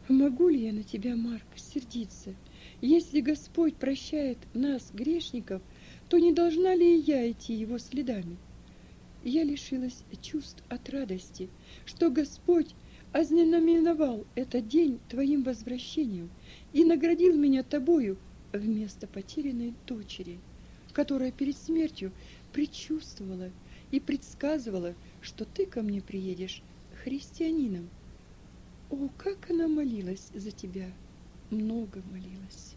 «Могу ли я на тебя, Марк, сердиться? Если Господь прощает нас, грешников, то не должна ли и я идти его следами?» Я лишилась чувств от радости, что Господь ознаменовал этот день твоим возвращением и наградил меня тобою вместо потерянной дочери, которая перед смертью предчувствовала и предсказывала, что ты ко мне приедешь христианином. О, как она молилась за тебя, много молилась.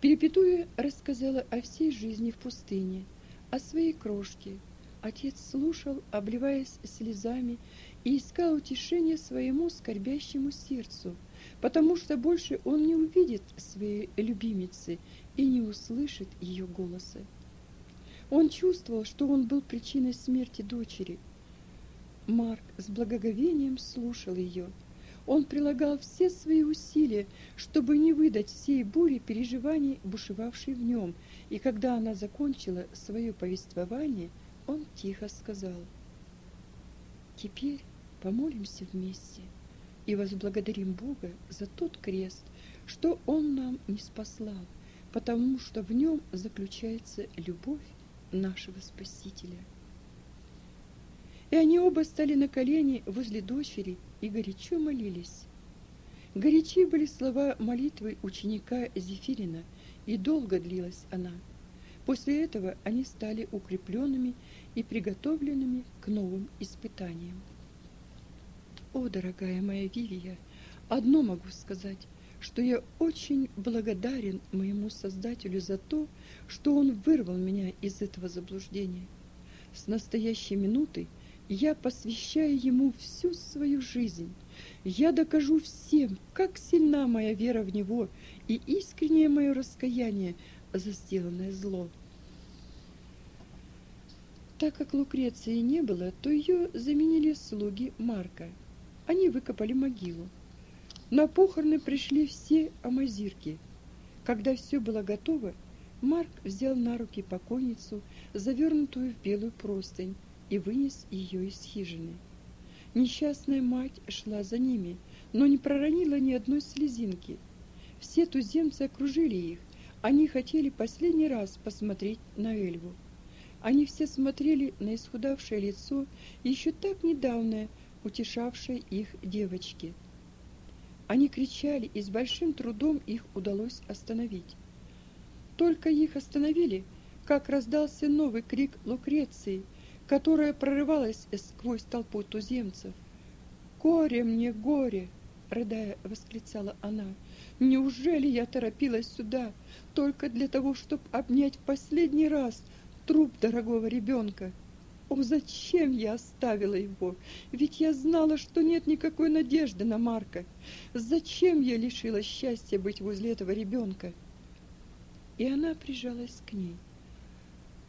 Перепетуя рассказала о всей жизни в пустыне, о своей крошке. Отец слушал, обливаясь слезами, и искал утешения своему скорбящему сердцу, потому что больше он не увидит своей любимицы и не услышит ее голоса. Он чувствовал, что он был причиной смерти дочери. Марк с благоговением слушал ее. Он прилагал все свои усилия, чтобы не выдать всей бури переживаний, бушевавшей в нем, и когда она закончила свое повествование, он тихо сказал, «Теперь помолимся вместе и возблагодарим Бога за тот крест, что Он нам не спаслал, потому что в нем заключается любовь нашего Спасителя. И они оба стали на колени возле дочери и горячо молились. Горячи были слова молитвы ученика Зефирина, и долго длилась она. После этого они стали укрепленными и приготовленными к новым испытаниям. О, дорогая моя Вивия, одно могу сказать, что я очень благодарен моему Создателю за то, что Он вырвал меня из этого заблуждения. С настоящей минуты я посвящаю Ему всю свою жизнь. Я докажу всем, как сильна моя вера в Него и искреннее мое раскаяние за сделанное зло. Так как Лукреции не было, то ее заменили слуги Марка – они выкопали могилу. На похороны пришли все амазирки. Когда все было готово, Марк взял на руки покойницу, завернутую в белую простынь, и вынес ее из хижины. Несчастная мать шла за ними, но не проронила ни одной слезинки. Все туземцы окружили их. Они хотели последний раз посмотреть на Эльву. Они все смотрели на исхудавшее лицо, еще так недавно утешавшей их девочки. Они кричали, и с большим трудом их удалось остановить. Только их остановили, как раздался новый крик Лукреции, которая прорывалась сквозь толпу туземцев. «Горе мне, горе!» — рыдая, восклицала она. «Неужели я торопилась сюда только для того, чтобы обнять в последний раз труп дорогого ребенка?» О, зачем я оставила его? Ведь я знала, что нет никакой надежды на Марка. Зачем я лишилась счастья быть возле этого ребенка? И она прижалась к ней.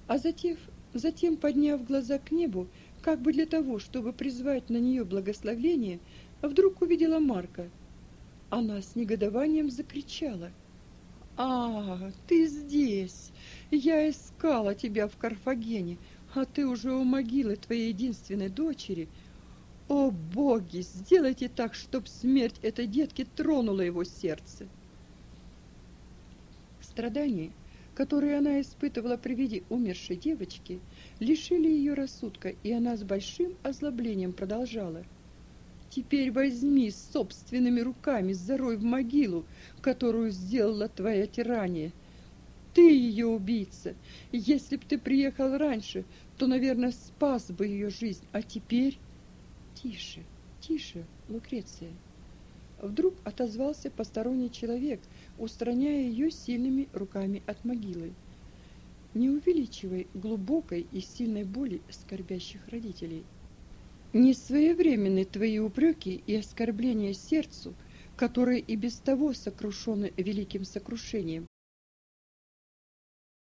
А затем, затем, подняв глаза к небу, как бы для того, чтобы призвать на нее благословение, вдруг увидела Марка. Она с негодованием закричала. «А, ты здесь! Я искала тебя в Карфагене, а ты уже у могилы твоей единственной дочери. О, боги, сделайте так, чтоб смерть этой детки тронула его сердце. Страдания, которые она испытывала при виде умершей девочки, лишили ее рассудка, и она с большим озлоблением продолжала. Теперь возьми собственными руками, зарой в могилу, которую сделала твоя тирания. Ты ее убийца. Если б ты приехал раньше, то, наверное, спас бы ее жизнь. А теперь... Тише, тише, Лукреция. Вдруг отозвался посторонний человек, устраняя ее сильными руками от могилы. Не увеличивай глубокой и сильной боли скорбящих родителей. Не своевременны твои упреки и оскорбления сердцу, которое и без того сокрушено великим сокрушением,